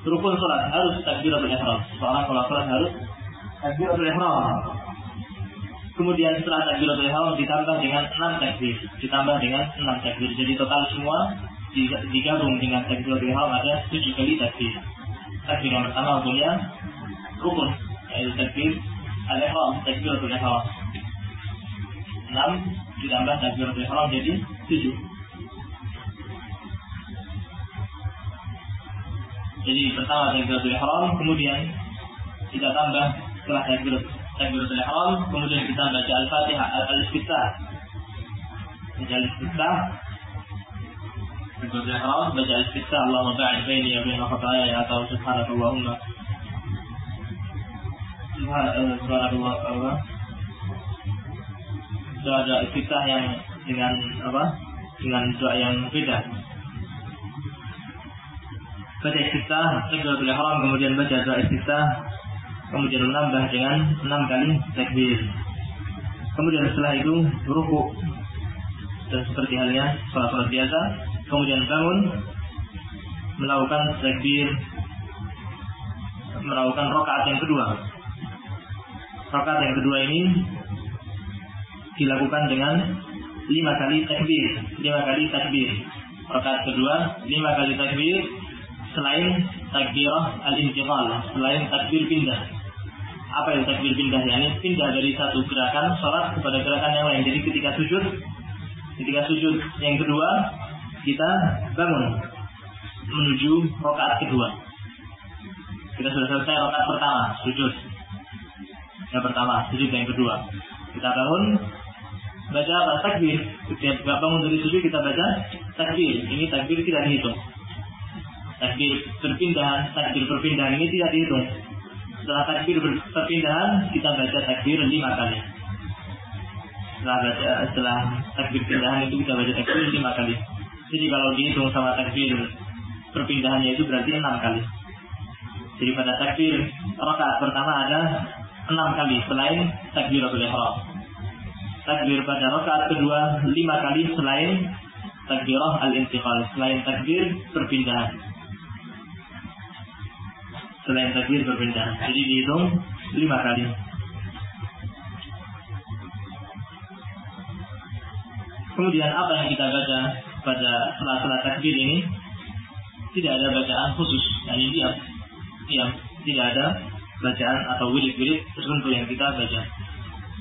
rukun sholat harus takbiratul ihram. Seorang kalau sholat harus takbiratul ihram. Kemudian setelah takbiratul ihram ditambah dengan enam takbir, ditambah dengan enam takbir. Jadi total semua digabung dengan takbiratul ihram ada tujuh kali takbir. Takbir yang pertama punya rukun yaitu takbir al-ihram, takbiratul ihram. Enam ditambah takbiratul ihram jadi tujuh. Jadi pertama takbiratul ihram, kemudian kita tambah setelah takbir takbiratul ihram, kemudian kita baca al-fatihah al-istiftah. Baca al-istiftah. Takbiratul ihram, baca al-istiftah. Allahumma ba'id baini wa baina khataaya atau subhanakallahumma. Subhanallah Allah. Doa doa istiftah yang dengan apa? Dengan doa yang beda baca istiftah takbiratul ihram kemudian baca doa istiftah kemudian menambah dengan enam kali takbir. Kemudian setelah itu ruku dan seperti halnya salat-salat biasa. Kemudian bangun. Melakukan takbir. Melakukan rakaat yang kedua. Rakaat yang kedua ini dilakukan dengan lima kali takbir. Lima kali takbir. Rakaat kedua lima kali takbir. Selain takbirah al-intiqal, selain takbir pindah. Apa itu takbir pindah? Yani pindah dari satu gerakan sholat kepada gerakan yang lain. Jadi ketika sujud, ketika sujud yang kedua, kita bangun menuju rokaat kedua. Kita sudah selesai rokaat pertama, sujud. Yang pertama, sujud yang kedua. Kita bangun, baca apa? Takbir. Ketika bangun dari sujud kita baca takbir. Ini takbir tidak dihitung takbir perpindahan, takbir perpindahan ini tidak dihitung. Setelah takbir perpindahan, kita baca takbir lima kali. Setelah baca, setelah takbir perpindahan itu kita baca takbir lima kali. Jadi kalau dihitung sama takbir perpindahannya itu berarti enam kali. Jadi pada takbir rakaat pertama ada enam kali selain takbiratul ihram. Takbir pada rakaat kedua lima kali selain takbirah al-intiqal, selain takbir perpindahan selain takbir berbeda. Jadi dihitung lima kali. Kemudian apa yang kita baca pada setelah-setelah takbir ini? Tidak ada bacaan khusus, yani diam, diam, tidak ada bacaan atau wirid-wirid tertentu yang kita baca.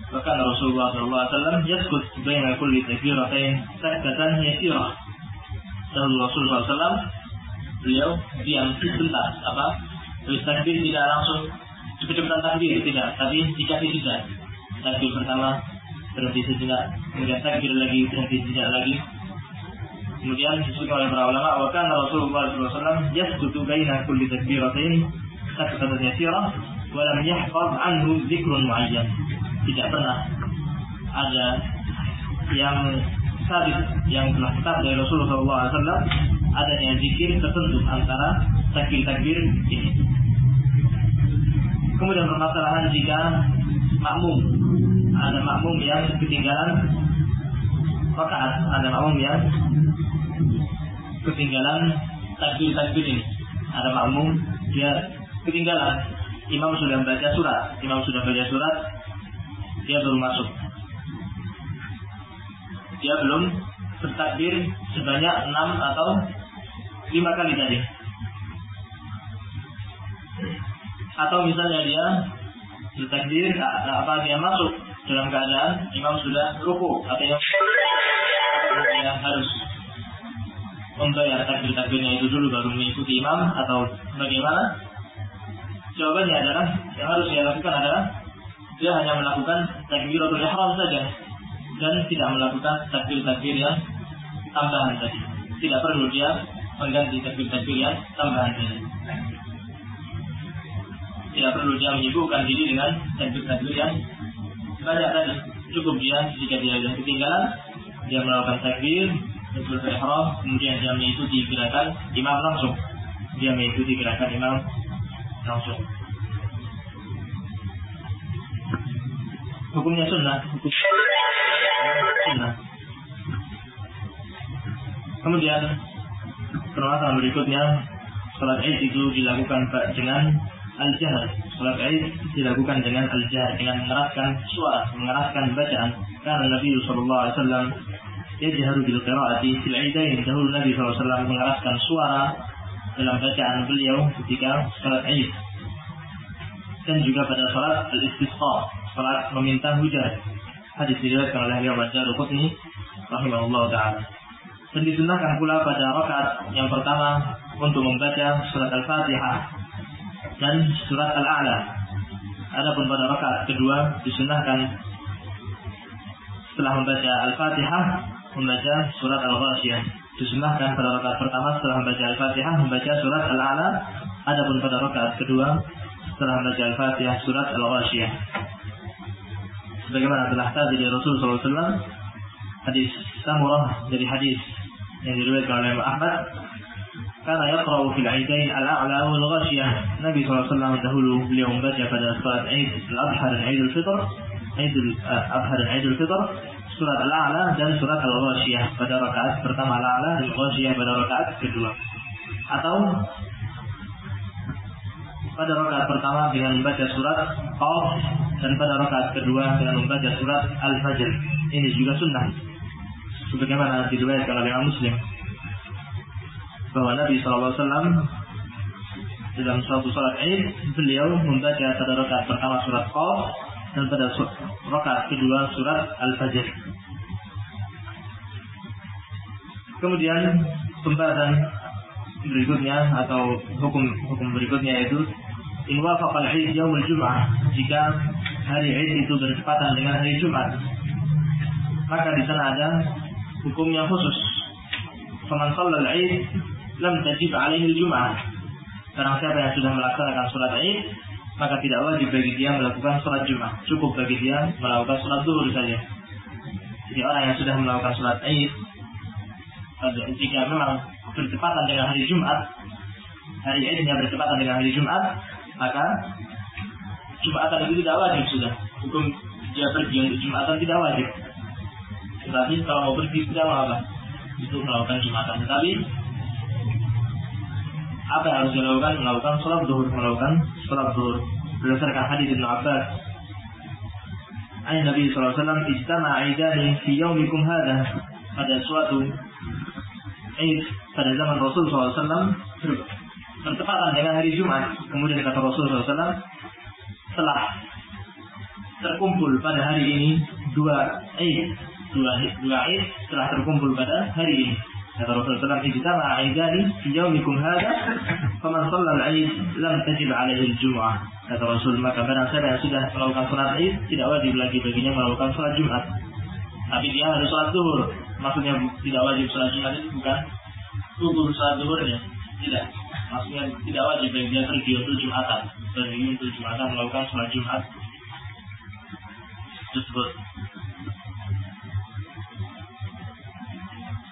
Bahkan Rasulullah SAW yaskut baina kulli takbiratain sakatan yasirah. Dan Rasulullah SAW beliau diam sebentar apa Terus takbir tidak langsung cepet-cepetan takbir, tidak. Tapi dikasih jeda. Takbir pertama berhenti sejenak, kemudian takbir lagi berhenti sejenak lagi. Kemudian disebutkan oleh para ulama, bahkan Rasulullah SAW yaskutu baina kulli takbiratain kata-kata yasirah walam yahfaz anhu dzikrun muayyan. Tidak pernah ada yang sabit yang telah tetap dari Rasulullah SAW adanya zikir tertentu antara takbir-takbir ini. Kemudian permasalahan jika makmum ada makmum yang ketinggalan rakaat, ada makmum yang ketinggalan takbir-takbir ini. Ada makmum dia ketinggalan. Imam sudah baca surat, imam sudah baca surat, dia baru masuk. Dia belum bertakbir sebanyak enam atau lima kali tadi. Atau misalnya dia bertakbir apa dia masuk dalam keadaan imam sudah ruku atau yang dia harus membayar takbir-takbirnya itu dulu baru mengikuti imam atau bagaimana? Jawabannya adalah yang harus dia lakukan adalah dia hanya melakukan takbiratul ihram saja dan tidak melakukan takbir-takbir yang tambahan tadi. Tidak perlu dia mengganti takbir-takbir yang tambahan tadi. Tidak perlu dia menyibukkan diri dengan takbir-takbir yang banyak tadi. Cukup dia jika dia sudah ketinggalan, dia melakukan takbir, takbir ihram, kemudian dia mengikuti gerakan imam langsung. Dia mengikuti gerakan imam langsung. Hukumnya sunnah, hukum sunnah. Kemudian permasalahan berikutnya salat Id itu dilakukan dengan al-jahr. Salat Id dilakukan dengan al-jahr dengan mengeraskan suara, mengeraskan bacaan. Karena Nabi sallallahu alaihi wasallam yajharu bil qiraati fil idain. Dahulu Nabi SAW mengeraskan suara dalam bacaan beliau ketika salat Id. Dan juga pada salat al-istisqa, salat meminta hujan. Hadis diriwayatkan oleh Imam Ad-Darqutni rahimahullah taala. Dan disunahkan pula pada rakaat yang pertama untuk membaca surat Al-Fatihah dan surat Al-A'la. Adapun pada rakaat kedua disunahkan setelah membaca Al-Fatihah membaca surat Al-Ghasyiyah. Disunahkan pada rakaat pertama setelah membaca Al-Fatihah membaca surat Al-A'la. Adapun pada rakaat kedua setelah membaca Al-Fatihah surat Al-Ghasyiyah. Sebagaimana telah tadi dari Rasulullah SAW hadis Samurah dari hadis yang diriwayatkan oleh Ahmad karena yaqra'u fil aidain al-a'la wal ghashiyah Nabi SAW dahulu beliau membaca pada salat Eid al-Adha dan Eid al-Fitr. Eid al-Adha dan Eid al-Fitr surat al-a'la dan surat al-ghashiyah pada rakaat pertama al-a'la dan ghashiyah pada rakaat kedua. Atau pada rakaat pertama dengan membaca surat Qaf dan pada rakaat kedua dengan membaca surat Al-Fajr. Ini juga sunnah. Sebagaimana diriwayatkan oleh Imam Muslim bahwa Nabi SAW dalam suatu salat Id beliau membaca pada rakaat pertama surat Qaf dan pada rakaat kedua surat Al-Fajr. Kemudian pembahasan berikutnya atau hukum hukum berikutnya yaitu in wafaqal Id yaumul Jum'ah jika hari Id itu bertepatan dengan hari Jumat maka di sana ada hukum yang khusus. Faman shallal Id lam tajib alaihi Jum'ah. Barang siapa yang sudah melaksanakan sholat Id, maka tidak wajib bagi dia melakukan sholat Jumat. Cukup bagi dia melakukan sholat zuhur saja. Jadi orang yang sudah melakukan sholat Id, jika memang bertepatan dengan hari Jumat, hari Idnya bertepatan dengan hari Jumat, maka Jumatan itu tidak wajib sudah. Hukum dia pergi untuk Jumatan tidak wajib. Tetapi kalau mau pergi tidak apa itu melakukan Jumatan. Tetapi apa yang harus dilakukan? Melakukan sholat zuhur, melakukan sholat zuhur. Berdasarkan hadis Ibnu Abbas, Ayat Nabi SAW, Ijtama aidani fi yaumikum hada. Pada suatu Aid pada zaman Rasul SAW bertepatan dengan hari Jumat. Kemudian kata Rasul SAW, telah terkumpul pada hari ini dua Aid, dua dua Aid telah terkumpul pada hari ini. Kata Rasulullah SAW, Ijtama aidani fi yaumikum hada, faman shallal Aid lam tajib alaihi al-jum'ah. Kata Rasul, maka barang siapa yang sudah melakukan sholat Aid, tidak wajib lagi baginya melakukan sholat Jumat. Tapi dia harus sholat zuhur. Maksudnya tidak wajib sholat Jumat itu bukan gugur sholat zuhurnya. Tidak. Maksudnya tidak wajib bagi dia pergi untuk Jumatan. Pergi untuk Jumatan melakukan sholat Jumat tersebut.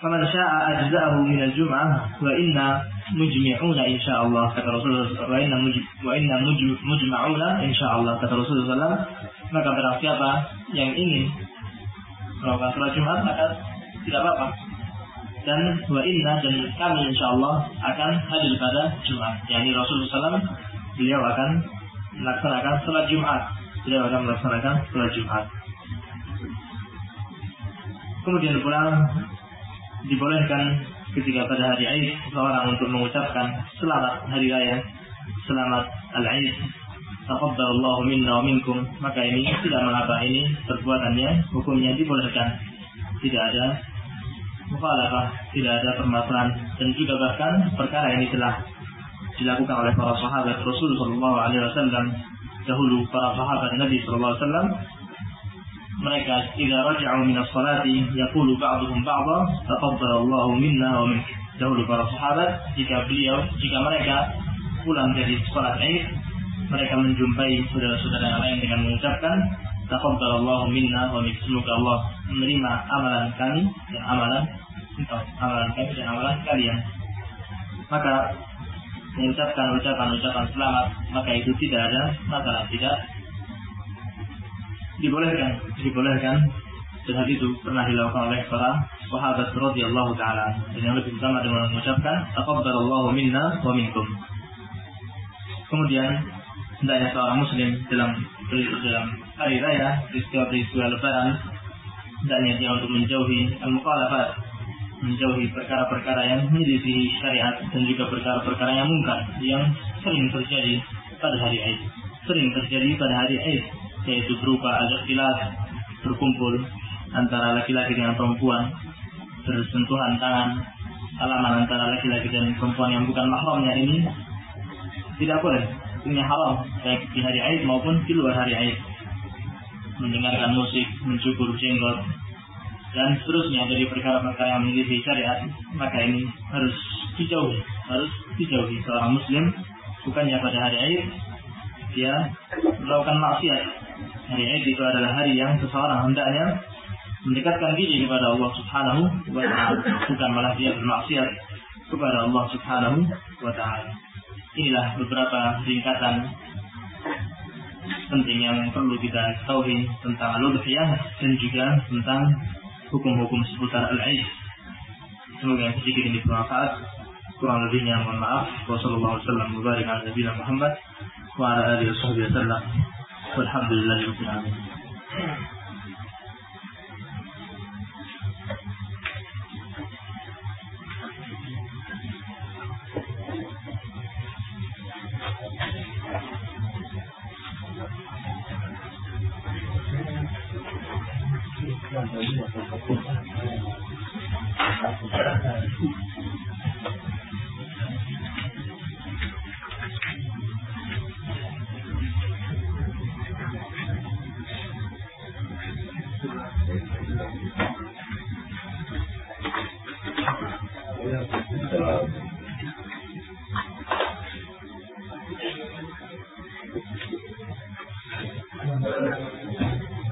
Faman sya'a ajza'ahu min al-jum'ah wa inna mujmi'una insyaallah kata Rasulullah wa inna wa inna mujma'una insyaallah kata Rasulullah maka barang siapa yang ingin melakukan sholat Jumat maka tidak apa-apa. Dan wa inna dan kami insyaallah akan hadir pada Jumat. Yakni Rasulullah SAW beliau akan melaksanakan sholat Jumat. Beliau akan melaksanakan sholat Jumat. Kemudian pulang dibolehkan ketika pada hari Aid seseorang untuk mengucapkan selamat hari raya, selamat al-Aid, taqabbalallahu minna wa minkum, maka ini tidak mengapa ini perbuatannya hukumnya dibolehkan. Tidak ada mukhalafah, tidak ada permasalahan. Dan juga bahkan perkara ini telah dilakukan oleh para sahabat Rasul sallallahu alaihi wasallam dahulu para sahabat Nabi sallallahu alaihi wasallam mereka jika raja'u min as-salati yaqulu ba'dhum ba'dha taqabbalallahu minna wa mink. Dahulu para sahabat jika beliau jika mereka pulang dari salat Id mereka menjumpai saudara-saudara yang lain dengan mengucapkan taqabbalallahu minna wa mink. Semoga Allah menerima amalan kami dan amalan amalan kami dan amalan kalian. Maka mengucapkan ucapan-ucapan selamat maka itu tidak ada masalah tidak dibolehkan dibolehkan dan hal itu pernah dilakukan oleh para sahabat radhiyallahu taala. Dan yang lebih utama dengan mengucapkan taqabbalallahu minna wa minkum. Kemudian hendaknya seorang muslim dalam dalam hari raya di setiap peristiwa lebaran hendaknya dia untuk menjauhi al-mukhalafat menjauhi perkara-perkara yang menyelisih syariat dan juga perkara-perkara yang mungkar yang sering terjadi pada hari Aid sering terjadi pada hari Aid yaitu berupa al-ikhtilat berkumpul antara laki-laki dengan perempuan bersentuhan tangan salaman antara laki-laki dan perempuan yang bukan mahramnya ini tidak boleh. Ini haram baik di hari Aid maupun di luar hari Aid. Mendengarkan musik mencukur jenggot dan seterusnya dari perkara-perkara yang menjadi syariat maka ini harus dijauhi harus dijauhi seorang muslim bukannya pada hari Aid dia melakukan maksiat Hari Eid itu adalah hari yang seseorang hendaknya mendekatkan diri kepada Allah Subhanahu wa taala, bukan malah dia bermaksiat kepada Allah Subhanahu wa taala. Inilah beberapa ringkasan penting yang perlu kita ketahui tentang al-udhiyah dan juga tentang hukum-hukum seputar al-Eid. Semoga yang sedikit ini bermanfaat. Kurang lebihnya mohon maaf. Wassalamualaikum warahmatullahi wabarakatuh. وعلى آله وصحبه وسلم والحمد لله رب العالمين Thank you.